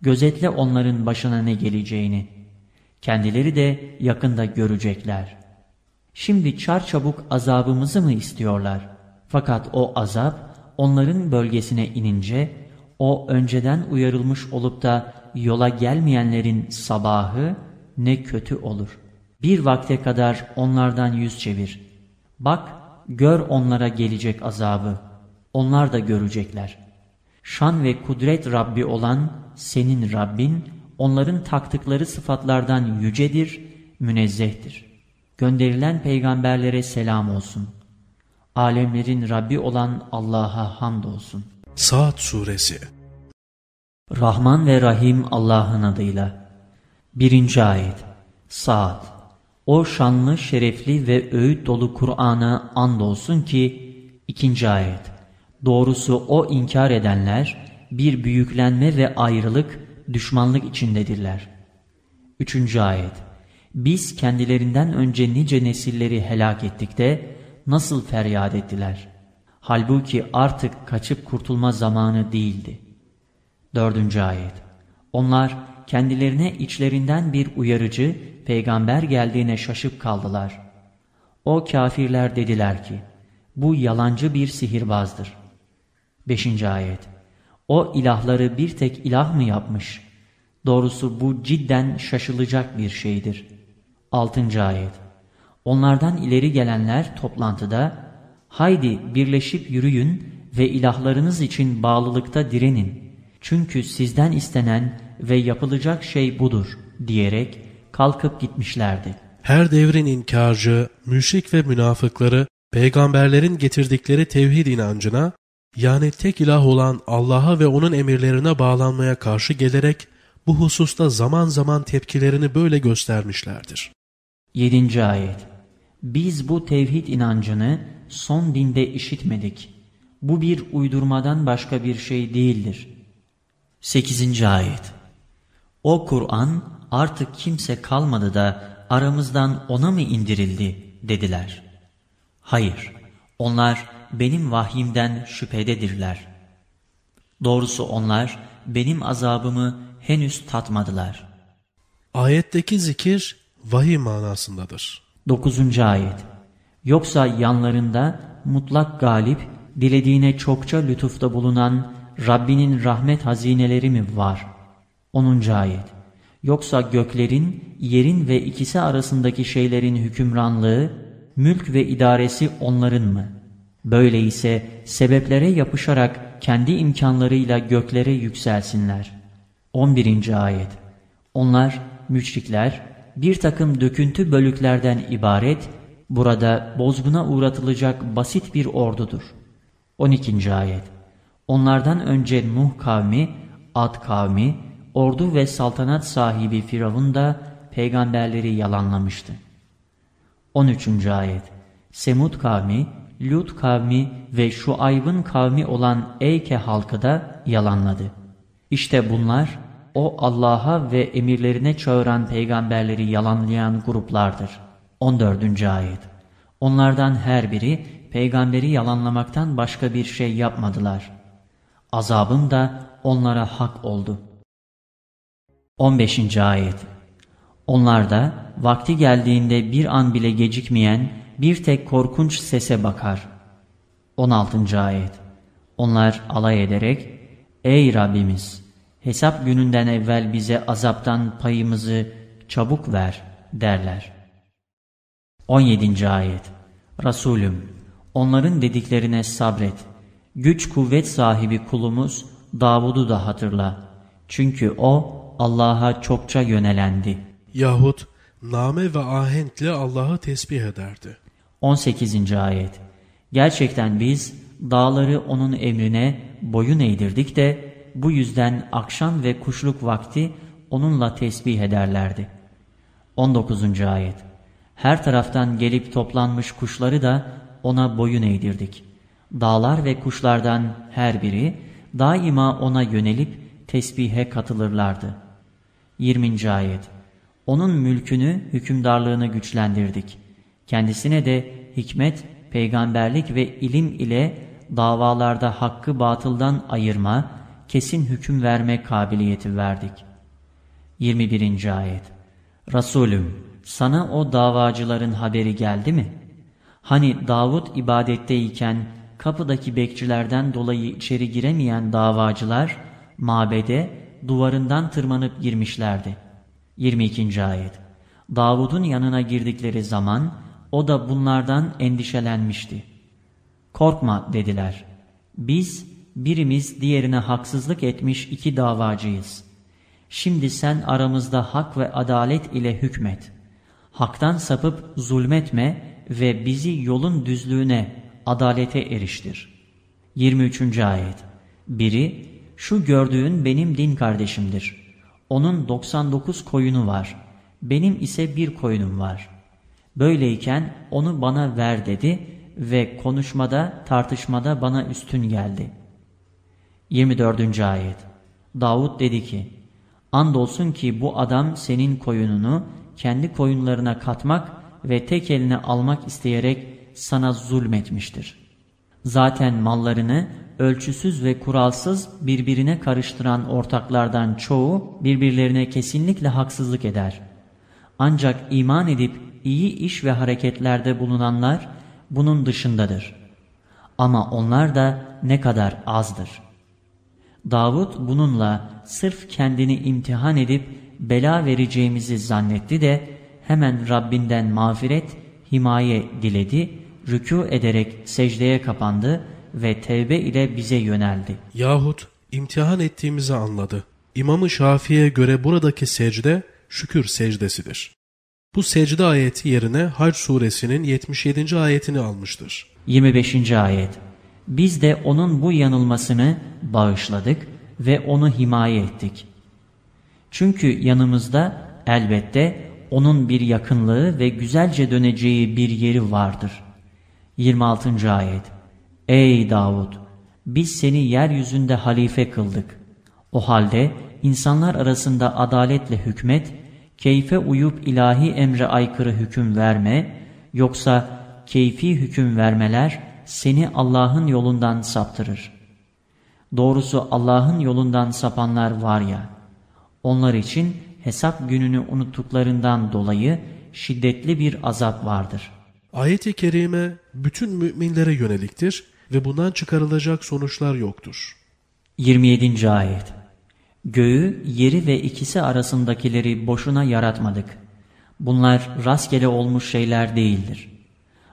Gözetle onların başına ne geleceğini. Kendileri de yakında görecekler. Şimdi çarçabuk azabımızı mı istiyorlar? Fakat o azap onların bölgesine inince, o önceden uyarılmış olup da yola gelmeyenlerin sabahı ne kötü olur. Bir vakte kadar onlardan yüz çevir. Bak, gör onlara gelecek azabı. Onlar da görecekler. Şan ve kudret Rabbi olan senin Rabbin, onların taktıkları sıfatlardan yücedir, münezzehtir. Gönderilen peygamberlere selam olsun. Alemlerin Rabbi olan Allah'a hamdolsun. Saat Suresi Rahman ve Rahim Allah'ın adıyla. Birinci ayet. Saat. O şanlı, şerefli ve öğüt dolu Kur'an'a andolsun ki, ikinci ayet. Doğrusu o inkar edenler, bir büyüklenme ve ayrılık, düşmanlık içindedirler. Üçüncü ayet. Biz kendilerinden önce nice nesilleri helak ettik de, nasıl feryat ettiler? Halbuki artık kaçıp kurtulma zamanı değildi. Dördüncü ayet. Onlar kendilerine içlerinden bir uyarıcı, peygamber geldiğine şaşıp kaldılar. O kafirler dediler ki, bu yalancı bir sihirbazdır. Beşinci ayet. O ilahları bir tek ilah mı yapmış? Doğrusu bu cidden şaşılacak bir şeydir. Altıncı ayet. Onlardan ileri gelenler toplantıda, haydi birleşip yürüyün ve ilahlarınız için bağlılıkta direnin. Çünkü sizden istenen ve yapılacak şey budur diyerek kalkıp gitmişlerdi. Her devrin inkarcı, müşrik ve münafıkları peygamberlerin getirdikleri tevhid inancına yani tek ilah olan Allah'a ve onun emirlerine bağlanmaya karşı gelerek bu hususta zaman zaman tepkilerini böyle göstermişlerdir. 7. Ayet Biz bu tevhid inancını son dinde işitmedik. Bu bir uydurmadan başka bir şey değildir. 8. Ayet O Kur'an artık kimse kalmadı da aramızdan ona mı indirildi dediler. Hayır, onlar benim vahyimden şüphededirler. Doğrusu onlar benim azabımı henüz tatmadılar. Ayetteki zikir vahiy manasındadır. 9. Ayet Yoksa yanlarında mutlak galip, dilediğine çokça lütufta bulunan Rabbinin rahmet hazineleri mi var? 10. Ayet Yoksa göklerin, yerin ve ikisi arasındaki şeylerin hükümranlığı, mülk ve idaresi onların mı? Böyle ise sebeplere yapışarak kendi imkanlarıyla göklere yükselsinler. 11. Ayet Onlar, müşrikler, bir takım döküntü bölüklerden ibaret, burada bozguna uğratılacak basit bir ordudur. 12. Ayet Onlardan önce Nuh kavmi, Ad kavmi, ordu ve saltanat sahibi Firavun da peygamberleri yalanlamıştı. 13. Ayet Semud kavmi, Lut kavmi ve Şuayb'ın kavmi olan Eyke halkı da yalanladı. İşte bunlar o Allah'a ve emirlerine çağıran peygamberleri yalanlayan gruplardır. 14. Ayet Onlardan her biri peygamberi yalanlamaktan başka bir şey yapmadılar. Azabım da onlara hak oldu. 15. Ayet Onlar da vakti geldiğinde bir an bile gecikmeyen bir tek korkunç sese bakar. 16. Ayet Onlar alay ederek Ey Rabbimiz! Hesap gününden evvel bize azaptan payımızı çabuk ver derler. 17. Ayet Resulüm onların dediklerine sabret. Güç kuvvet sahibi kulumuz Davud'u da hatırla. Çünkü o Allah'a çokça yönelendi. Yahut name ve ahenkle Allah'ı tesbih ederdi. 18. Ayet Gerçekten biz dağları onun emrine boyun eğdirdik de bu yüzden akşam ve kuşluk vakti onunla tesbih ederlerdi. 19. Ayet Her taraftan gelip toplanmış kuşları da ona boyun eğdirdik. Dağlar ve kuşlardan her biri daima ona yönelip tesbihe katılırlardı. 20. Ayet Onun mülkünü, hükümdarlığını güçlendirdik. Kendisine de hikmet, peygamberlik ve ilim ile davalarda hakkı batıldan ayırma, kesin hüküm verme kabiliyeti verdik. 21. Ayet Resulüm, sana o davacıların haberi geldi mi? Hani Davud ibadetteyken kapıdaki bekçilerden dolayı içeri giremeyen davacılar, mabede duvarından tırmanıp girmişlerdi. 22. Ayet Davud'un yanına girdikleri zaman o da bunlardan endişelenmişti. Korkma dediler. Biz birimiz diğerine haksızlık etmiş iki davacıyız. Şimdi sen aramızda hak ve adalet ile hükmet. Haktan sapıp zulmetme ve bizi yolun düzlüğüne, adalete eriştir. 23. Ayet Biri, şu gördüğün benim din kardeşimdir. Onun 99 koyunu var, benim ise bir koyunum var. Böyleyken onu bana ver dedi ve konuşmada, tartışmada bana üstün geldi. 24. Ayet Davud dedi ki, Andolsun ki bu adam senin koyununu kendi koyunlarına katmak ve tek eline almak isteyerek sana zulmetmiştir. Zaten mallarını ölçüsüz ve kuralsız birbirine karıştıran ortaklardan çoğu birbirlerine kesinlikle haksızlık eder. Ancak iman edip iyi iş ve hareketlerde bulunanlar bunun dışındadır. Ama onlar da ne kadar azdır. Davud bununla sırf kendini imtihan edip bela vereceğimizi zannetti de hemen Rabbinden mağfiret, himaye diledi, rükû ederek secdeye kapandı ve tevbe ile bize yöneldi. Yahut imtihan ettiğimizi anladı. İmam-ı Şafii'ye göre buradaki secde şükür secdesidir. Bu secde ayeti yerine Hac suresinin 77. ayetini almıştır. 25. ayet Biz de onun bu yanılmasını bağışladık ve onu himaye ettik. Çünkü yanımızda elbette onun bir yakınlığı ve güzelce döneceği bir yeri vardır. 26. ayet Ey Davud! Biz seni yeryüzünde halife kıldık. O halde insanlar arasında adaletle hükmet, keyfe uyup ilahi emre aykırı hüküm verme, yoksa keyfi hüküm vermeler seni Allah'ın yolundan saptırır. Doğrusu Allah'ın yolundan sapanlar var ya, onlar için hesap gününü unuttuklarından dolayı şiddetli bir azap vardır. Ayet-i Kerime bütün müminlere yöneliktir ve bundan çıkarılacak sonuçlar yoktur. 27. Ayet Göğü, yeri ve ikisi arasındakileri boşuna yaratmadık. Bunlar rastgele olmuş şeyler değildir.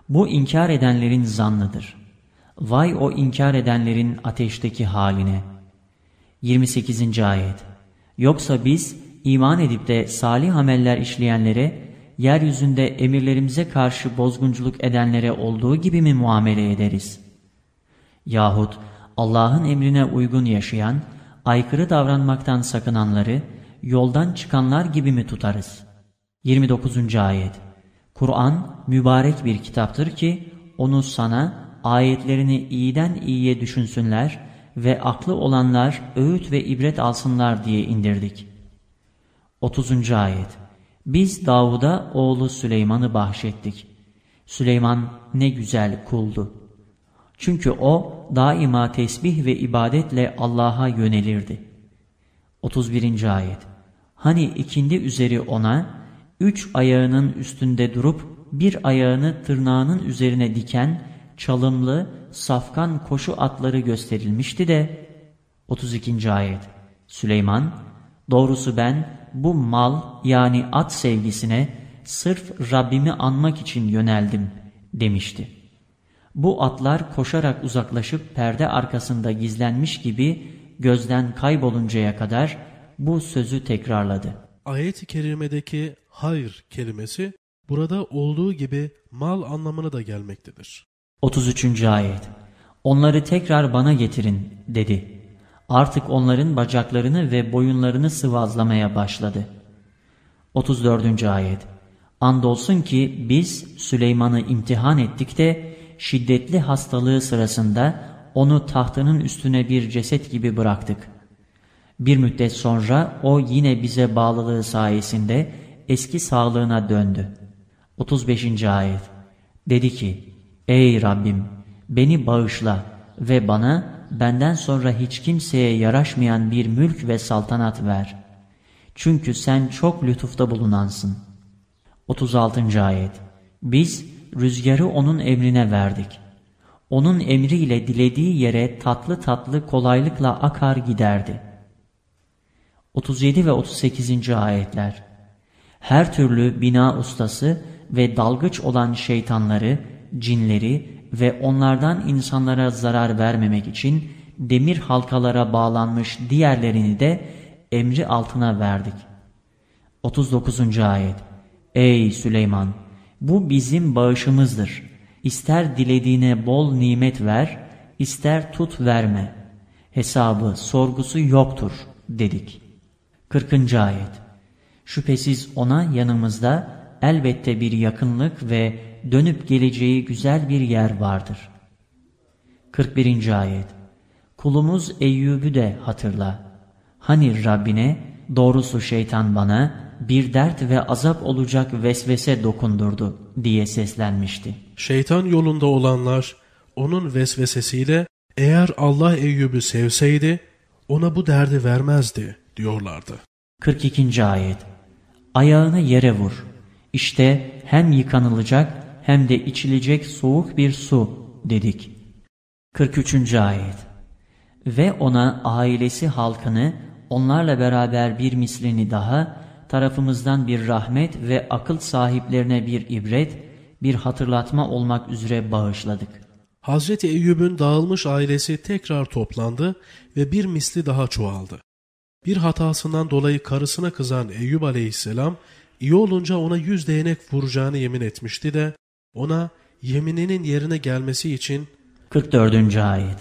Bu inkar edenlerin zannıdır. Vay o inkar edenlerin ateşteki haline. 28. Ayet Yoksa biz iman edip de salih ameller işleyenlere, yeryüzünde emirlerimize karşı bozgunculuk edenlere olduğu gibi mi muamele ederiz? Yahut Allah'ın emrine uygun yaşayan, aykırı davranmaktan sakınanları, yoldan çıkanlar gibi mi tutarız? 29. Ayet Kur'an mübarek bir kitaptır ki, onu sana ayetlerini iyiden iyiye düşünsünler ve aklı olanlar öğüt ve ibret alsınlar diye indirdik. 30. Ayet Biz Davud'a oğlu Süleyman'ı bahşettik. Süleyman ne güzel kuldu. Çünkü o daima tesbih ve ibadetle Allah'a yönelirdi. 31. Ayet Hani ikindi üzeri ona, üç ayağının üstünde durup bir ayağını tırnağının üzerine diken, çalımlı, safkan koşu atları gösterilmişti de 32. Ayet Süleyman, doğrusu ben bu mal yani at sevgisine sırf Rabbimi anmak için yöneldim demişti. Bu atlar koşarak uzaklaşıp perde arkasında gizlenmiş gibi gözden kayboluncaya kadar bu sözü tekrarladı. Ayet-i kerimedeki hayır kelimesi burada olduğu gibi mal anlamına da gelmektedir. 33. Ayet Onları tekrar bana getirin dedi. Artık onların bacaklarını ve boyunlarını sıvazlamaya başladı. 34. Ayet Andolsun ki biz Süleyman'ı imtihan ettik de şiddetli hastalığı sırasında onu tahtının üstüne bir ceset gibi bıraktık. Bir müddet sonra o yine bize bağlılığı sayesinde eski sağlığına döndü. 35. Ayet Dedi ki, Ey Rabbim beni bağışla ve bana benden sonra hiç kimseye yaraşmayan bir mülk ve saltanat ver. Çünkü sen çok lütufta bulunansın. 36. Ayet Biz rüzgarı onun emrine verdik. Onun emriyle dilediği yere tatlı tatlı kolaylıkla akar giderdi. 37 ve 38. ayetler Her türlü bina ustası ve dalgıç olan şeytanları, cinleri ve onlardan insanlara zarar vermemek için demir halkalara bağlanmış diğerlerini de emri altına verdik. 39. ayet Ey Süleyman! Bu bizim bağışımızdır. İster dilediğine bol nimet ver, ister tut verme. Hesabı, sorgusu yoktur dedik. 40. ayet Şüphesiz ona yanımızda elbette bir yakınlık ve dönüp geleceği güzel bir yer vardır. 41. ayet Kulumuz Eyyub'ü de hatırla. Hani Rabbine, doğrusu şeytan bana bir dert ve azap olacak vesvese dokundurdu diye seslenmişti. Şeytan yolunda olanlar onun vesvesesiyle eğer Allah Eyyub'u sevseydi ona bu derdi vermezdi diyorlardı. 42. ayet Ayağını yere vur. İşte hem yıkanılacak hem de içilecek soğuk bir su dedik. 43. ayet Ve ona ailesi halkını onlarla beraber bir mislini daha tarafımızdan bir rahmet ve akıl sahiplerine bir ibret, bir hatırlatma olmak üzere bağışladık. Hazreti Eyyub'un dağılmış ailesi tekrar toplandı ve bir misli daha çoğaldı. Bir hatasından dolayı karısına kızan Eyyub aleyhisselam iyi olunca ona yüz değnek vuracağını yemin etmişti de ona yemininin yerine gelmesi için 44. ayet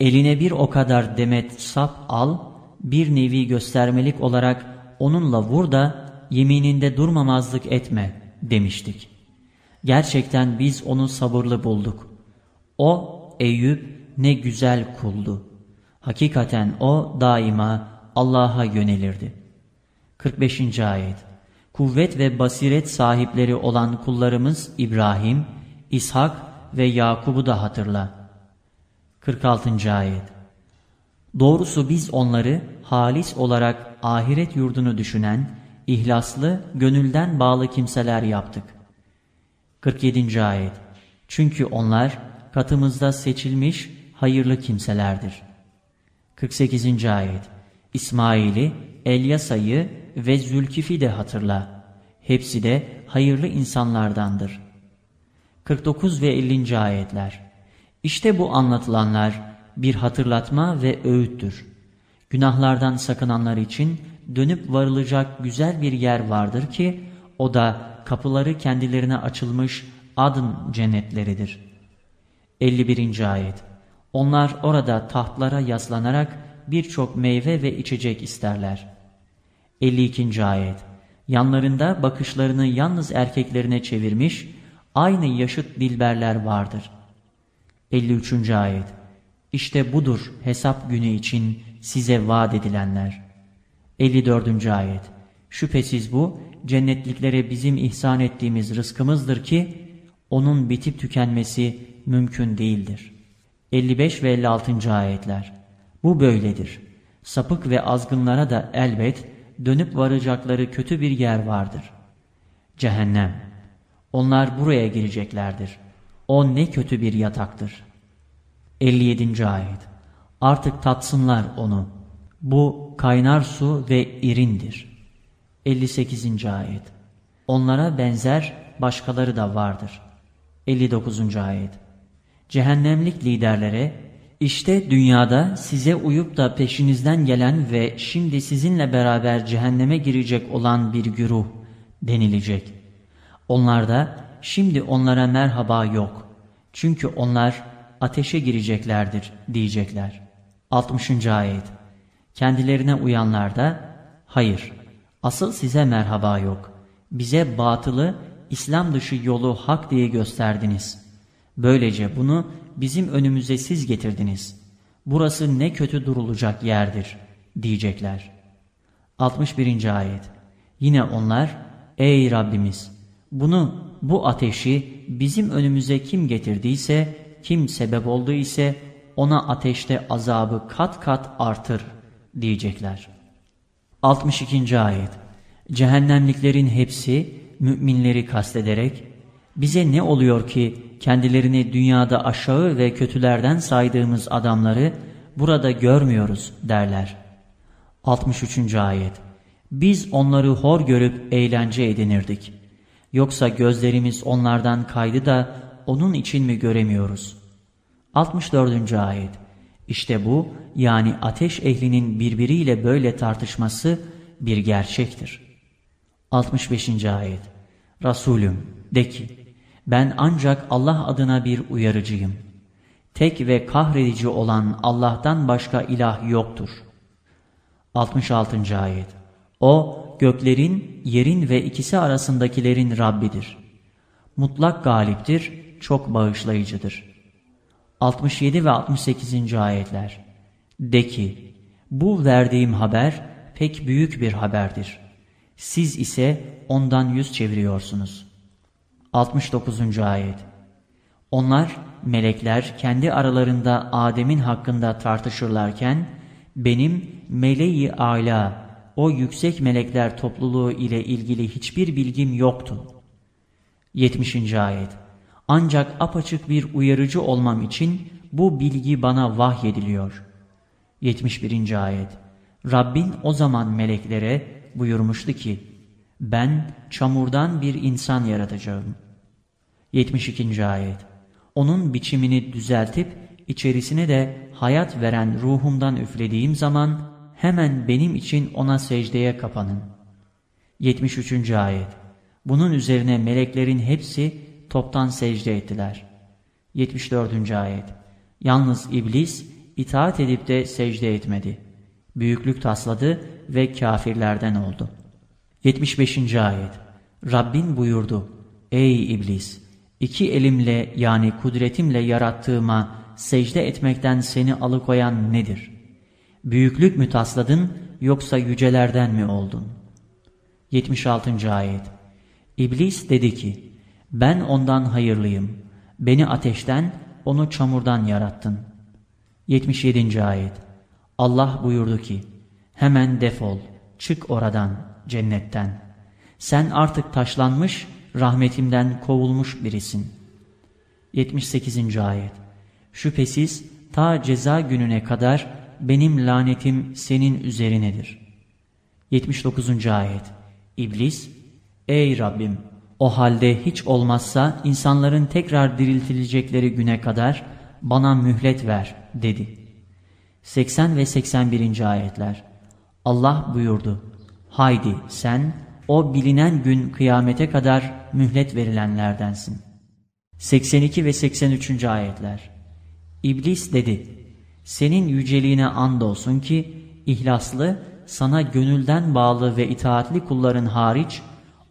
Eline bir o kadar demet sap al, bir nevi göstermelik olarak onunla vur da yemininde durmamazlık etme demiştik. Gerçekten biz onu sabırlı bulduk. O Eyüp ne güzel kuldu. Hakikaten o daima Allah'a yönelirdi. 45. ayet Kuvvet ve basiret sahipleri olan kullarımız İbrahim, İshak ve Yakub'u da hatırla. 46. ayet Doğrusu biz onları halis olarak ahiret yurdunu düşünen, ihlaslı, gönülden bağlı kimseler yaptık. 47. ayet Çünkü onlar katımızda seçilmiş hayırlı kimselerdir. 48. ayet İsmail'i, Elyasa'yı ve Zülkif'i de hatırla. Hepsi de hayırlı insanlardandır. 49 ve 50. ayetler İşte bu anlatılanlar bir hatırlatma ve öğüttür. Günahlardan sakınanlar için dönüp varılacak güzel bir yer vardır ki o da kapıları kendilerine açılmış adın cennetleridir. 51. ayet Onlar orada tahtlara yaslanarak birçok meyve ve içecek isterler. 52. ayet Yanlarında bakışlarını yalnız erkeklerine çevirmiş, aynı yaşıt dilberler vardır. 53. ayet İşte budur hesap günü için size vaat edilenler. 54. ayet Şüphesiz bu cennetliklere bizim ihsan ettiğimiz rızkımızdır ki onun bitip tükenmesi mümkün değildir. 55 ve 56. ayetler Bu böyledir. Sapık ve azgınlara da elbet dönüp varacakları kötü bir yer vardır. Cehennem. Onlar buraya gireceklerdir. O ne kötü bir yataktır. 57. ayet Artık tatsınlar onu. Bu kaynar su ve irindir. 58. ayet Onlara benzer başkaları da vardır. 59. ayet Cehennemlik liderlere işte dünyada size uyup da peşinizden gelen ve şimdi sizinle beraber cehenneme girecek olan bir güruh denilecek. Onlarda şimdi onlara merhaba yok. Çünkü onlar ateşe gireceklerdir diyecekler. 60. ayet Kendilerine uyanlar da hayır asıl size merhaba yok. Bize batılı İslam dışı yolu hak diye gösterdiniz. Böylece bunu bizim önümüze siz getirdiniz. Burası ne kötü durulacak yerdir diyecekler. 61. ayet Yine onlar ey Rabbimiz bunu bu ateşi bizim önümüze kim getirdiyse kim sebep oldu ise ona ateşte azabı kat kat artır diyecekler. 62. ayet Cehennemliklerin hepsi müminleri kastederek bize ne oluyor ki kendilerini dünyada aşağı ve kötülerden saydığımız adamları burada görmüyoruz derler. 63. Ayet Biz onları hor görüp eğlence edinirdik. Yoksa gözlerimiz onlardan kaydı da onun için mi göremiyoruz? 64. Ayet İşte bu yani ateş ehlinin birbiriyle böyle tartışması bir gerçektir. 65. Ayet Resulüm de ki ben ancak Allah adına bir uyarıcıyım. Tek ve kahredici olan Allah'tan başka ilah yoktur. 66. Ayet O göklerin, yerin ve ikisi arasındakilerin Rabbidir. Mutlak galiptir, çok bağışlayıcıdır. 67 ve 68. Ayetler De ki, bu verdiğim haber pek büyük bir haberdir. Siz ise ondan yüz çeviriyorsunuz. 69. Ayet Onlar, melekler kendi aralarında Adem'in hakkında tartışırlarken, benim meleği ala, o yüksek melekler topluluğu ile ilgili hiçbir bilgim yoktu. 70. Ayet Ancak apaçık bir uyarıcı olmam için bu bilgi bana vahyediliyor. 71. Ayet Rabbin o zaman meleklere buyurmuştu ki, ben çamurdan bir insan yaratacağım. 72. Ayet Onun biçimini düzeltip içerisine de hayat veren ruhumdan üflediğim zaman hemen benim için ona secdeye kapanın. 73. Ayet Bunun üzerine meleklerin hepsi toptan secde ettiler. 74. Ayet Yalnız iblis itaat edip de secde etmedi. Büyüklük tasladı ve kafirlerden oldu. 75. Ayet Rabbin buyurdu, Ey iblis! iki elimle yani kudretimle yarattığıma secde etmekten seni alıkoyan nedir? Büyüklük mü tasladın yoksa yücelerden mi oldun? 76. Ayet İblis dedi ki, ben ondan hayırlıyım. Beni ateşten, onu çamurdan yarattın. 77. Ayet Allah buyurdu ki, hemen defol, çık oradan, cennetten. Sen artık taşlanmış, rahmetimden kovulmuş birisin. 78. Ayet Şüphesiz ta ceza gününe kadar benim lanetim senin üzerinedir. 79. Ayet İblis, Ey Rabbim! O halde hiç olmazsa insanların tekrar diriltilecekleri güne kadar bana mühlet ver dedi. 80 ve 81. ayetler Allah buyurdu. Haydi sen o bilinen gün kıyamete kadar mühlet verilenlerdensin. 82 ve 83. ayetler İblis dedi, senin yüceliğine andolsun ki ihlaslı, sana gönülden bağlı ve itaatli kulların hariç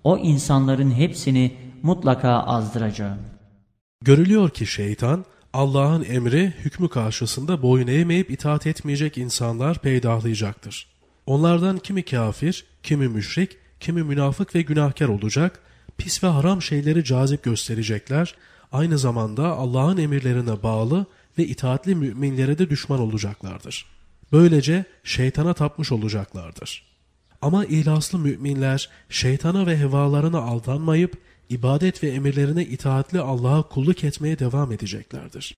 o insanların hepsini mutlaka azdıracağım. Görülüyor ki şeytan Allah'ın emri hükmü karşısında boyun eğmeyip itaat etmeyecek insanlar peydahlayacaktır. Onlardan kimi kafir, kimi müşrik, kimi münafık ve günahkar olacak, pis ve haram şeyleri cazip gösterecekler, aynı zamanda Allah'ın emirlerine bağlı ve itaatli müminlere de düşman olacaklardır. Böylece şeytana tapmış olacaklardır. Ama ihlaslı müminler şeytana ve hevalarına aldanmayıp ibadet ve emirlerine itaatli Allah'a kulluk etmeye devam edeceklerdir.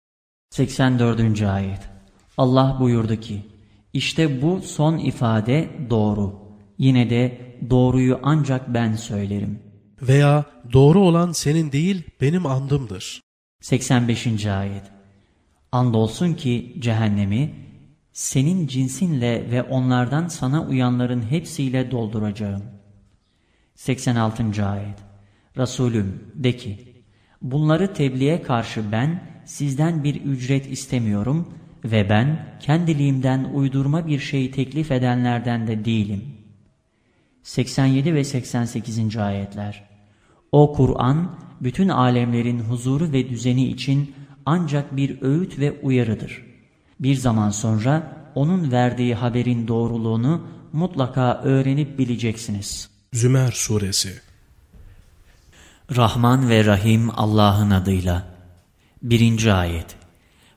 84. Ayet Allah buyurdu ki, işte bu son ifade doğru. Yine de doğruyu ancak ben söylerim. Veya doğru olan senin değil benim andımdır. 85. Ayet Andolsun ki cehennemi senin cinsinle ve onlardan sana uyanların hepsiyle dolduracağım. 86. Ayet Resulüm de ki, bunları tebliğe karşı ben sizden bir ücret istemiyorum ve ben kendiliğimden uydurma bir şey teklif edenlerden de değilim. 87 ve 88. ayetler O Kur'an, bütün alemlerin huzuru ve düzeni için ancak bir öğüt ve uyarıdır. Bir zaman sonra onun verdiği haberin doğruluğunu mutlaka öğrenip bileceksiniz. Zümer Suresi Rahman ve Rahim Allah'ın adıyla. Birinci ayet.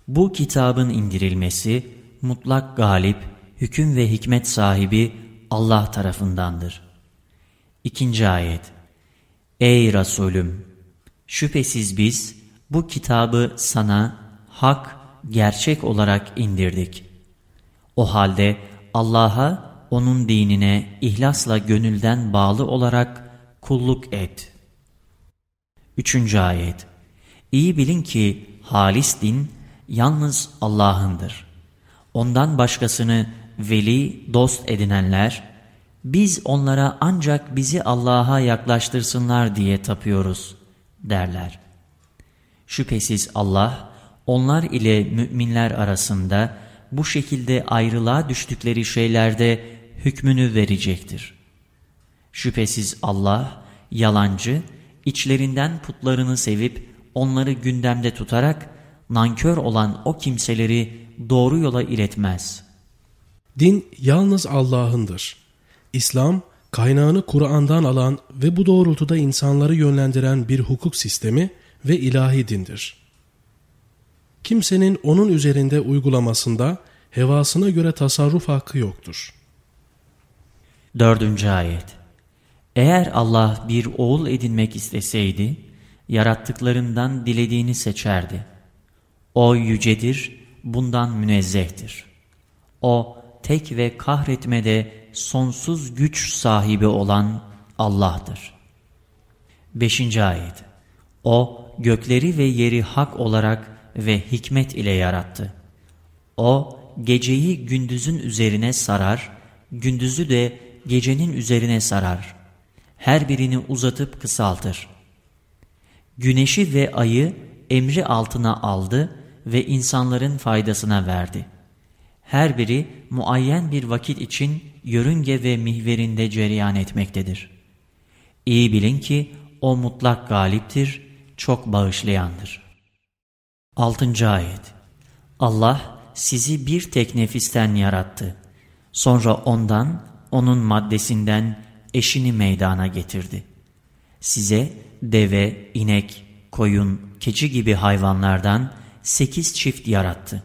Bu kitabın indirilmesi mutlak galip, hüküm ve hikmet sahibi Allah tarafındandır. İkinci ayet. Ey Resulüm! Şüphesiz biz bu kitabı sana hak, gerçek olarak indirdik. O halde Allah'a onun dinine ihlasla gönülden bağlı olarak kulluk et. Üçüncü ayet İyi bilin ki halis din yalnız Allah'ındır. Ondan başkasını veli, dost edinenler, biz onlara ancak bizi Allah'a yaklaştırsınlar diye tapıyoruz derler. Şüphesiz Allah, onlar ile müminler arasında bu şekilde ayrılığa düştükleri şeylerde hükmünü verecektir. Şüphesiz Allah, yalancı, içlerinden putlarını sevip onları gündemde tutarak nankör olan o kimseleri doğru yola iletmez. Din yalnız Allah'ındır. İslam, kaynağını Kur'an'dan alan ve bu doğrultuda insanları yönlendiren bir hukuk sistemi ve ilahi dindir. Kimsenin onun üzerinde uygulamasında hevasına göre tasarruf hakkı yoktur. Dördüncü ayet Eğer Allah bir oğul edinmek isteseydi, yarattıklarından dilediğini seçerdi. O yücedir, bundan münezzehtir. O tek ve kahretmede sonsuz güç sahibi olan Allah'tır. Beşinci ayet O gökleri ve yeri hak olarak ve hikmet ile yarattı. O geceyi gündüzün üzerine sarar, gündüzü de gecenin üzerine sarar. Her birini uzatıp kısaltır. Güneşi ve ayı emri altına aldı ve insanların faydasına verdi. Her biri muayyen bir vakit için yörünge ve mihverinde cereyan etmektedir. İyi bilin ki o mutlak galiptir, çok bağışlayandır. 6. Ayet Allah sizi bir tek nefisten yarattı. Sonra ondan, onun maddesinden eşini meydana getirdi. Size deve, inek, koyun, keçi gibi hayvanlardan sekiz çift yarattı.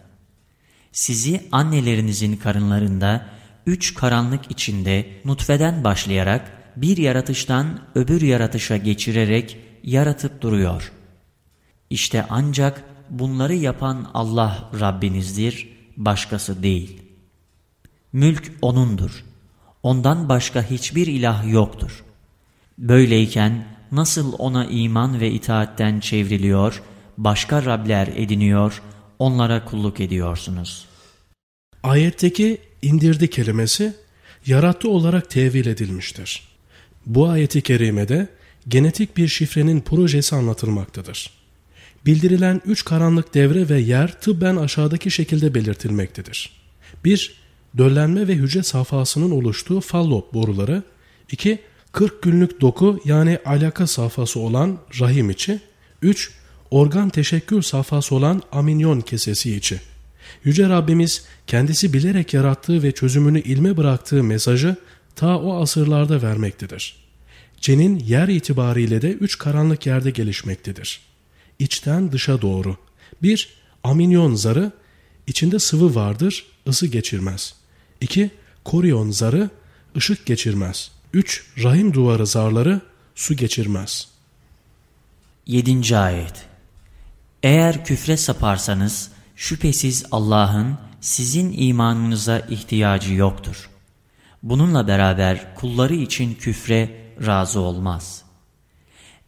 Sizi annelerinizin karınlarında üç karanlık içinde nutfeden başlayarak bir yaratıştan öbür yaratışa geçirerek yaratıp duruyor. İşte ancak bunları yapan Allah Rabbinizdir, başkası değil. Mülk O'nundur. Ondan başka hiçbir ilah yoktur. Böyleyken nasıl O'na iman ve itaatten çevriliyor, başka Rabler ediniyor, onlara kulluk ediyorsunuz. Ayetteki indirdi kelimesi yarattı olarak tevil edilmiştir. Bu ayeti kerimede genetik bir şifrenin projesi anlatılmaktadır. Bildirilen üç karanlık devre ve yer tıbben aşağıdaki şekilde belirtilmektedir. 1. Döllenme ve hücre safhasının oluştuğu fallop boruları. 2. 40 günlük doku yani alaka safhası olan rahim içi. 3. Organ teşekkül safhası olan aminyon kesesi içi. Yüce Rabbimiz kendisi bilerek yarattığı ve çözümünü ilme bıraktığı mesajı ta o asırlarda vermektedir. Cenin yer itibariyle de üç karanlık yerde gelişmektedir içten dışa doğru. Bir, aminyon zarı, içinde sıvı vardır, ısı geçirmez. İki, koryon zarı, ışık geçirmez. Üç, rahim duvarı zarları, su geçirmez. Yedinci ayet Eğer küfre saparsanız, şüphesiz Allah'ın sizin imanınıza ihtiyacı yoktur. Bununla beraber kulları için küfre razı olmaz.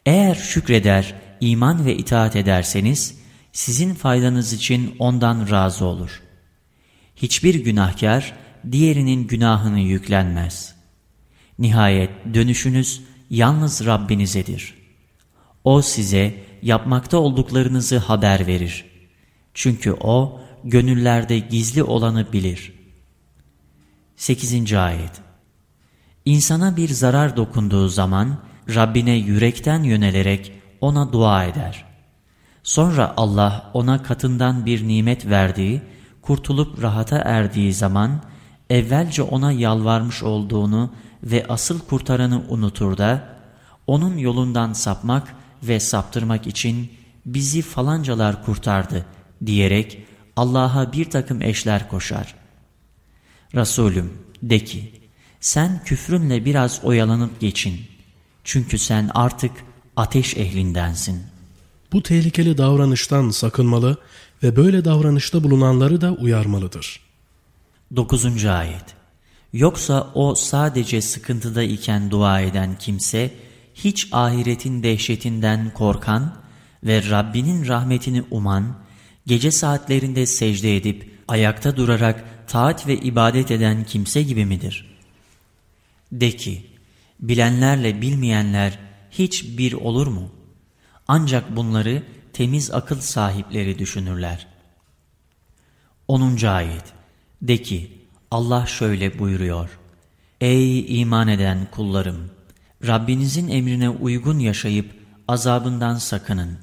Eğer şükreder iman ve itaat ederseniz sizin faydanız için ondan razı olur. Hiçbir günahkar diğerinin günahını yüklenmez. Nihayet dönüşünüz yalnız Rabbinizedir. O size yapmakta olduklarınızı haber verir. Çünkü O gönüllerde gizli olanı bilir. 8. Ayet İnsana bir zarar dokunduğu zaman Rabbine yürekten yönelerek ona dua eder. Sonra Allah ona katından bir nimet verdiği, kurtulup rahata erdiği zaman evvelce ona yalvarmış olduğunu ve asıl kurtaranı unutur da, onun yolundan sapmak ve saptırmak için bizi falancalar kurtardı diyerek Allah'a bir takım eşler koşar. Resulüm de ki, sen küfrünle biraz oyalanıp geçin. Çünkü sen artık ateş ehlindensin. Bu tehlikeli davranıştan sakınmalı ve böyle davranışta bulunanları da uyarmalıdır. 9. Ayet Yoksa o sadece sıkıntıda iken dua eden kimse, hiç ahiretin dehşetinden korkan ve Rabbinin rahmetini uman, gece saatlerinde secde edip ayakta durarak taat ve ibadet eden kimse gibi midir? De ki, bilenlerle bilmeyenler hiç bir olur mu? Ancak bunları temiz akıl sahipleri düşünürler. 10. Ayet De ki, Allah şöyle buyuruyor. Ey iman eden kullarım! Rabbinizin emrine uygun yaşayıp azabından sakının.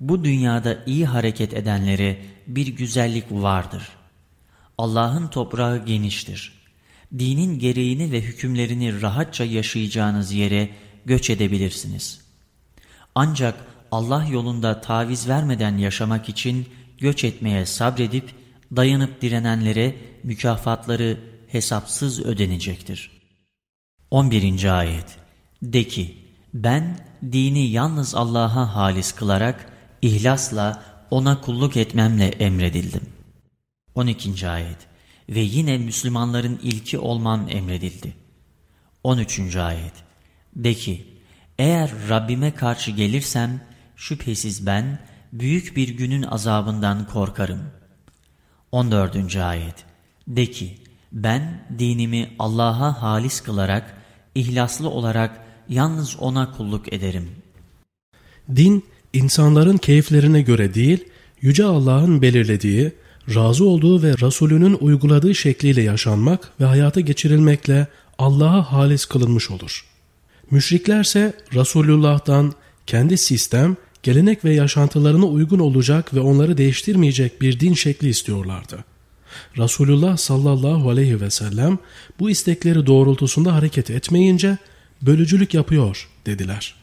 Bu dünyada iyi hareket edenlere bir güzellik vardır. Allah'ın toprağı geniştir. Dinin gereğini ve hükümlerini rahatça yaşayacağınız yere göç edebilirsiniz. Ancak Allah yolunda taviz vermeden yaşamak için göç etmeye sabredip dayanıp direnenlere mükafatları hesapsız ödenecektir. 11. Ayet De ki, ben dini yalnız Allah'a halis kılarak, ihlasla ona kulluk etmemle emredildim. 12. Ayet Ve yine Müslümanların ilki olmam emredildi. 13. Ayet De ki, eğer Rabbime karşı gelirsem, şüphesiz ben büyük bir günün azabından korkarım. 14. Ayet De ki, ben dinimi Allah'a halis kılarak, ihlaslı olarak yalnız O'na kulluk ederim. Din, insanların keyiflerine göre değil, Yüce Allah'ın belirlediği, razı olduğu ve Resulünün uyguladığı şekliyle yaşanmak ve hayata geçirilmekle Allah'a halis kılınmış olur. Müşriklerse Resulullah'tan kendi sistem, gelenek ve yaşantılarına uygun olacak ve onları değiştirmeyecek bir din şekli istiyorlardı. Resulullah sallallahu aleyhi ve sellem bu istekleri doğrultusunda hareket etmeyince bölücülük yapıyor dediler.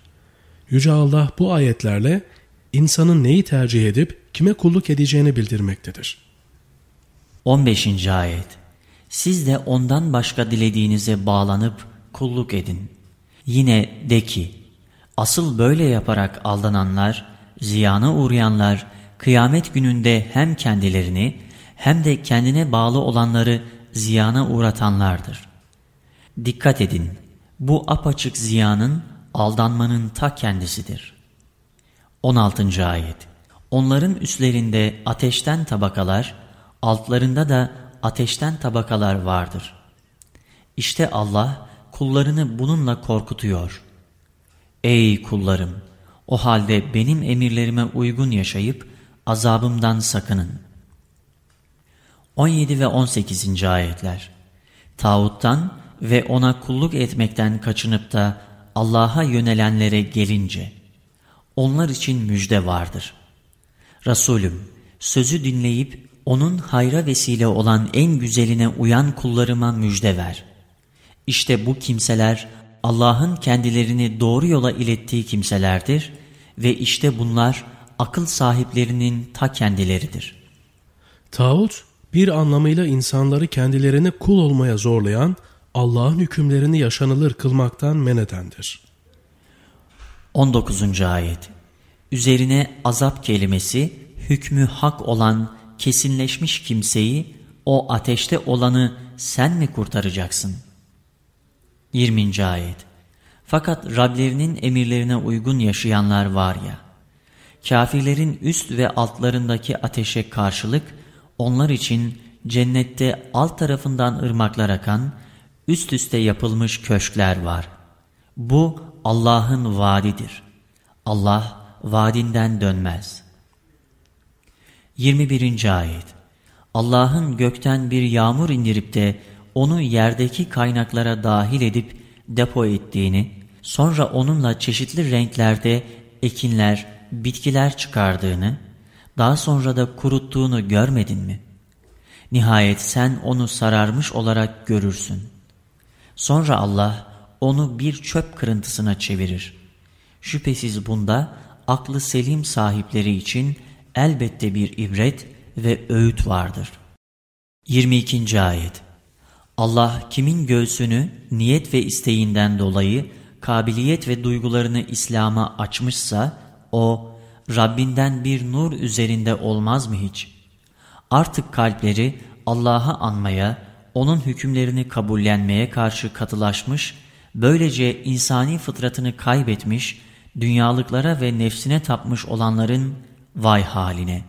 Yüce Allah bu ayetlerle insanın neyi tercih edip kime kulluk edeceğini bildirmektedir. 15. Ayet Siz de ondan başka dilediğinize bağlanıp kulluk edin. Yine de ki, asıl böyle yaparak aldananlar, ziyana uğrayanlar, kıyamet gününde hem kendilerini hem de kendine bağlı olanları ziyana uğratanlardır. Dikkat edin, bu apaçık ziyanın, aldanmanın ta kendisidir. 16. Ayet Onların üstlerinde ateşten tabakalar, altlarında da ateşten tabakalar vardır. İşte Allah kullarını bununla korkutuyor. Ey kullarım! O halde benim emirlerime uygun yaşayıp azabımdan sakının. 17 ve 18. ayetler Tağuttan ve ona kulluk etmekten kaçınıp da Allah'a yönelenlere gelince, onlar için müjde vardır. Resulüm, sözü dinleyip onun hayra vesile olan en güzeline uyan kullarıma müjde ver. İşte bu kimseler Allah'ın kendilerini doğru yola ilettiği kimselerdir ve işte bunlar akıl sahiplerinin ta kendileridir. Tağut, bir anlamıyla insanları kendilerine kul olmaya zorlayan, Allah'ın hükümlerini yaşanılır kılmaktan men edendir. 19. Ayet Üzerine azap kelimesi, hükmü hak olan, kesinleşmiş kimseyi, o ateşte olanı sen mi kurtaracaksın? 20. Ayet Fakat Rablerinin emirlerine uygun yaşayanlar var ya, kafirlerin üst ve altlarındaki ateşe karşılık, onlar için cennette alt tarafından ırmaklar akan, üst üste yapılmış köşkler var. Bu Allah'ın vaadidir. Allah vaadinden dönmez. 21. Ayet Allah'ın gökten bir yağmur indirip de onu yerdeki kaynaklara dahil edip depo ettiğini, sonra onunla çeşitli renklerde ekinler, bitkiler çıkardığını, daha sonra da kuruttuğunu görmedin mi? Nihayet sen onu sararmış olarak görürsün. Sonra Allah onu bir çöp kırıntısına çevirir. Şüphesiz bunda aklı selim sahipleri için elbette bir ibret ve öğüt vardır. 22. Ayet Allah kimin göğsünü niyet ve isteğinden dolayı kabiliyet ve duygularını İslam'a açmışsa o Rabbinden bir nur üzerinde olmaz mı hiç? Artık kalpleri Allah'a anmaya, onun hükümlerini kabullenmeye karşı katılaşmış, böylece insani fıtratını kaybetmiş, dünyalıklara ve nefsine tapmış olanların vay haline.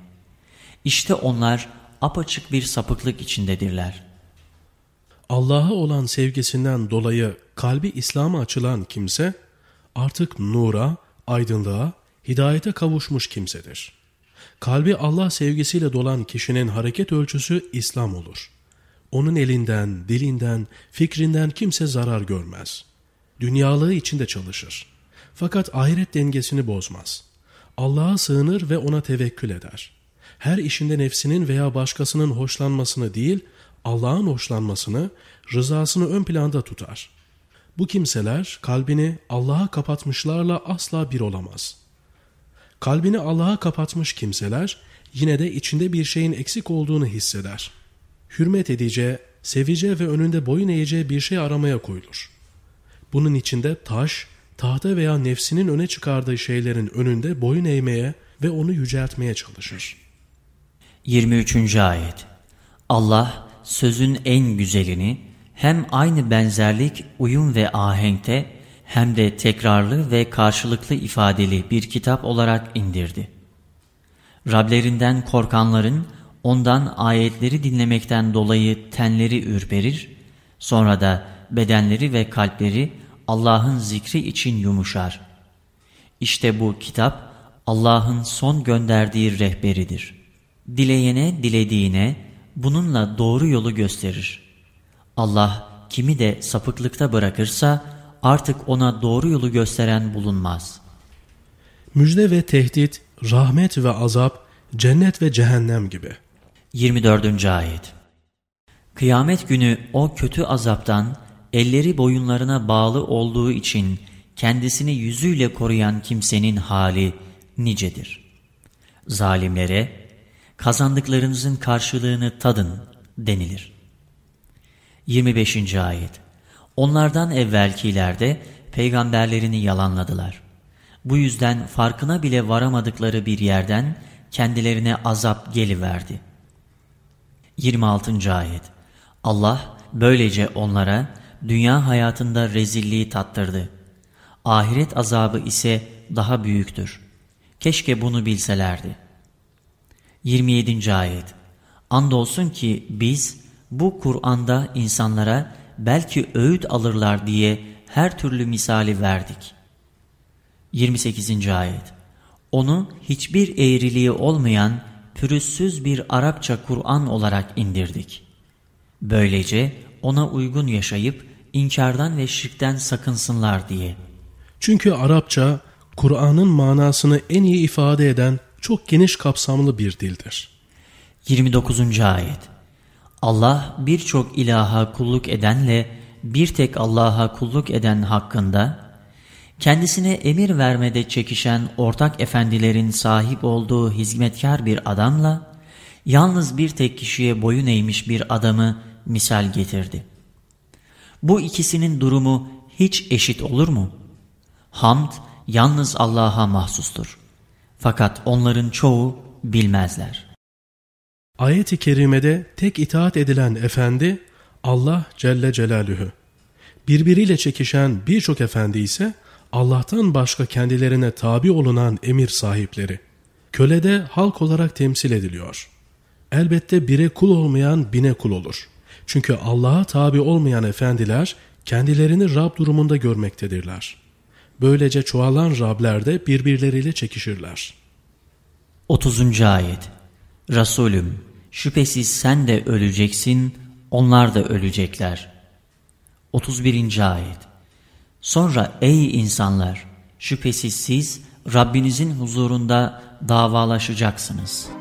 İşte onlar apaçık bir sapıklık içindedirler. Allah'a olan sevgisinden dolayı kalbi İslam'a açılan kimse artık nura, aydınlığa, hidayete kavuşmuş kimsedir. Kalbi Allah sevgisiyle dolan kişinin hareket ölçüsü İslam olur. Onun elinden, dilinden, fikrinden kimse zarar görmez. Dünyalığı içinde çalışır. Fakat ahiret dengesini bozmaz. Allah'a sığınır ve ona tevekkül eder. Her işinde nefsinin veya başkasının hoşlanmasını değil, Allah'ın hoşlanmasını, rızasını ön planda tutar. Bu kimseler kalbini Allah'a kapatmışlarla asla bir olamaz. Kalbini Allah'a kapatmış kimseler yine de içinde bir şeyin eksik olduğunu hisseder. Hürmet edeceği, seveceği ve önünde boyun eğeceği bir şey aramaya koyulur. Bunun içinde taş, tahta veya nefsinin öne çıkardığı şeylerin önünde boyun eğmeye ve onu yüceltmeye çalışır. 23. Ayet Allah sözün en güzelini hem aynı benzerlik, uyum ve ahenkte hem de tekrarlı ve karşılıklı ifadeli bir kitap olarak indirdi. Rablerinden korkanların ondan ayetleri dinlemekten dolayı tenleri ürperir, sonra da bedenleri ve kalpleri Allah'ın zikri için yumuşar. İşte bu kitap Allah'ın son gönderdiği rehberidir. Dileyene dilediğine bununla doğru yolu gösterir. Allah kimi de sapıklıkta bırakırsa artık ona doğru yolu gösteren bulunmaz. Müjde ve tehdit, rahmet ve azap, cennet ve cehennem gibi. 24. Ayet Kıyamet günü o kötü azaptan elleri boyunlarına bağlı olduğu için kendisini yüzüyle koruyan kimsenin hali nicedir. Zalimlere kazandıklarınızın karşılığını tadın denilir. 25. Ayet Onlardan evvelkilerde peygamberlerini yalanladılar. Bu yüzden farkına bile varamadıkları bir yerden kendilerine azap geliverdi. 26. Ayet Allah böylece onlara dünya hayatında rezilliği tattırdı. Ahiret azabı ise daha büyüktür. Keşke bunu bilselerdi. 27. Ayet Andolsun ki biz bu Kur'an'da insanlara belki öğüt alırlar diye her türlü misali verdik. 28. Ayet Onu hiçbir eğriliği olmayan pürüzsüz bir Arapça Kur'an olarak indirdik. Böylece ona uygun yaşayıp inkardan ve şirkten sakınsınlar diye. Çünkü Arapça Kur'an'ın manasını en iyi ifade eden çok geniş kapsamlı bir dildir. 29. Ayet Allah birçok ilaha kulluk edenle bir tek Allah'a kulluk eden hakkında, kendisine emir vermede çekişen ortak efendilerin sahip olduğu hizmetkar bir adamla, yalnız bir tek kişiye boyun eğmiş bir adamı misal getirdi. Bu ikisinin durumu hiç eşit olur mu? Hamd yalnız Allah'a mahsustur. Fakat onların çoğu bilmezler. Ayet-i kerimede tek itaat edilen efendi Allah Celle Celaluhu. Birbiriyle çekişen birçok efendi ise Allah'tan başka kendilerine tabi olunan emir sahipleri. Kölede halk olarak temsil ediliyor. Elbette bire kul olmayan bine kul olur. Çünkü Allah'a tabi olmayan efendiler kendilerini Rab durumunda görmektedirler. Böylece çoğalan Rabler de birbirleriyle çekişirler. 30. Ayet Resulüm şüphesiz sen de öleceksin, onlar da ölecekler. 31. Ayet Sonra ey insanlar şüphesiz siz Rabbinizin huzurunda davalaşacaksınız.''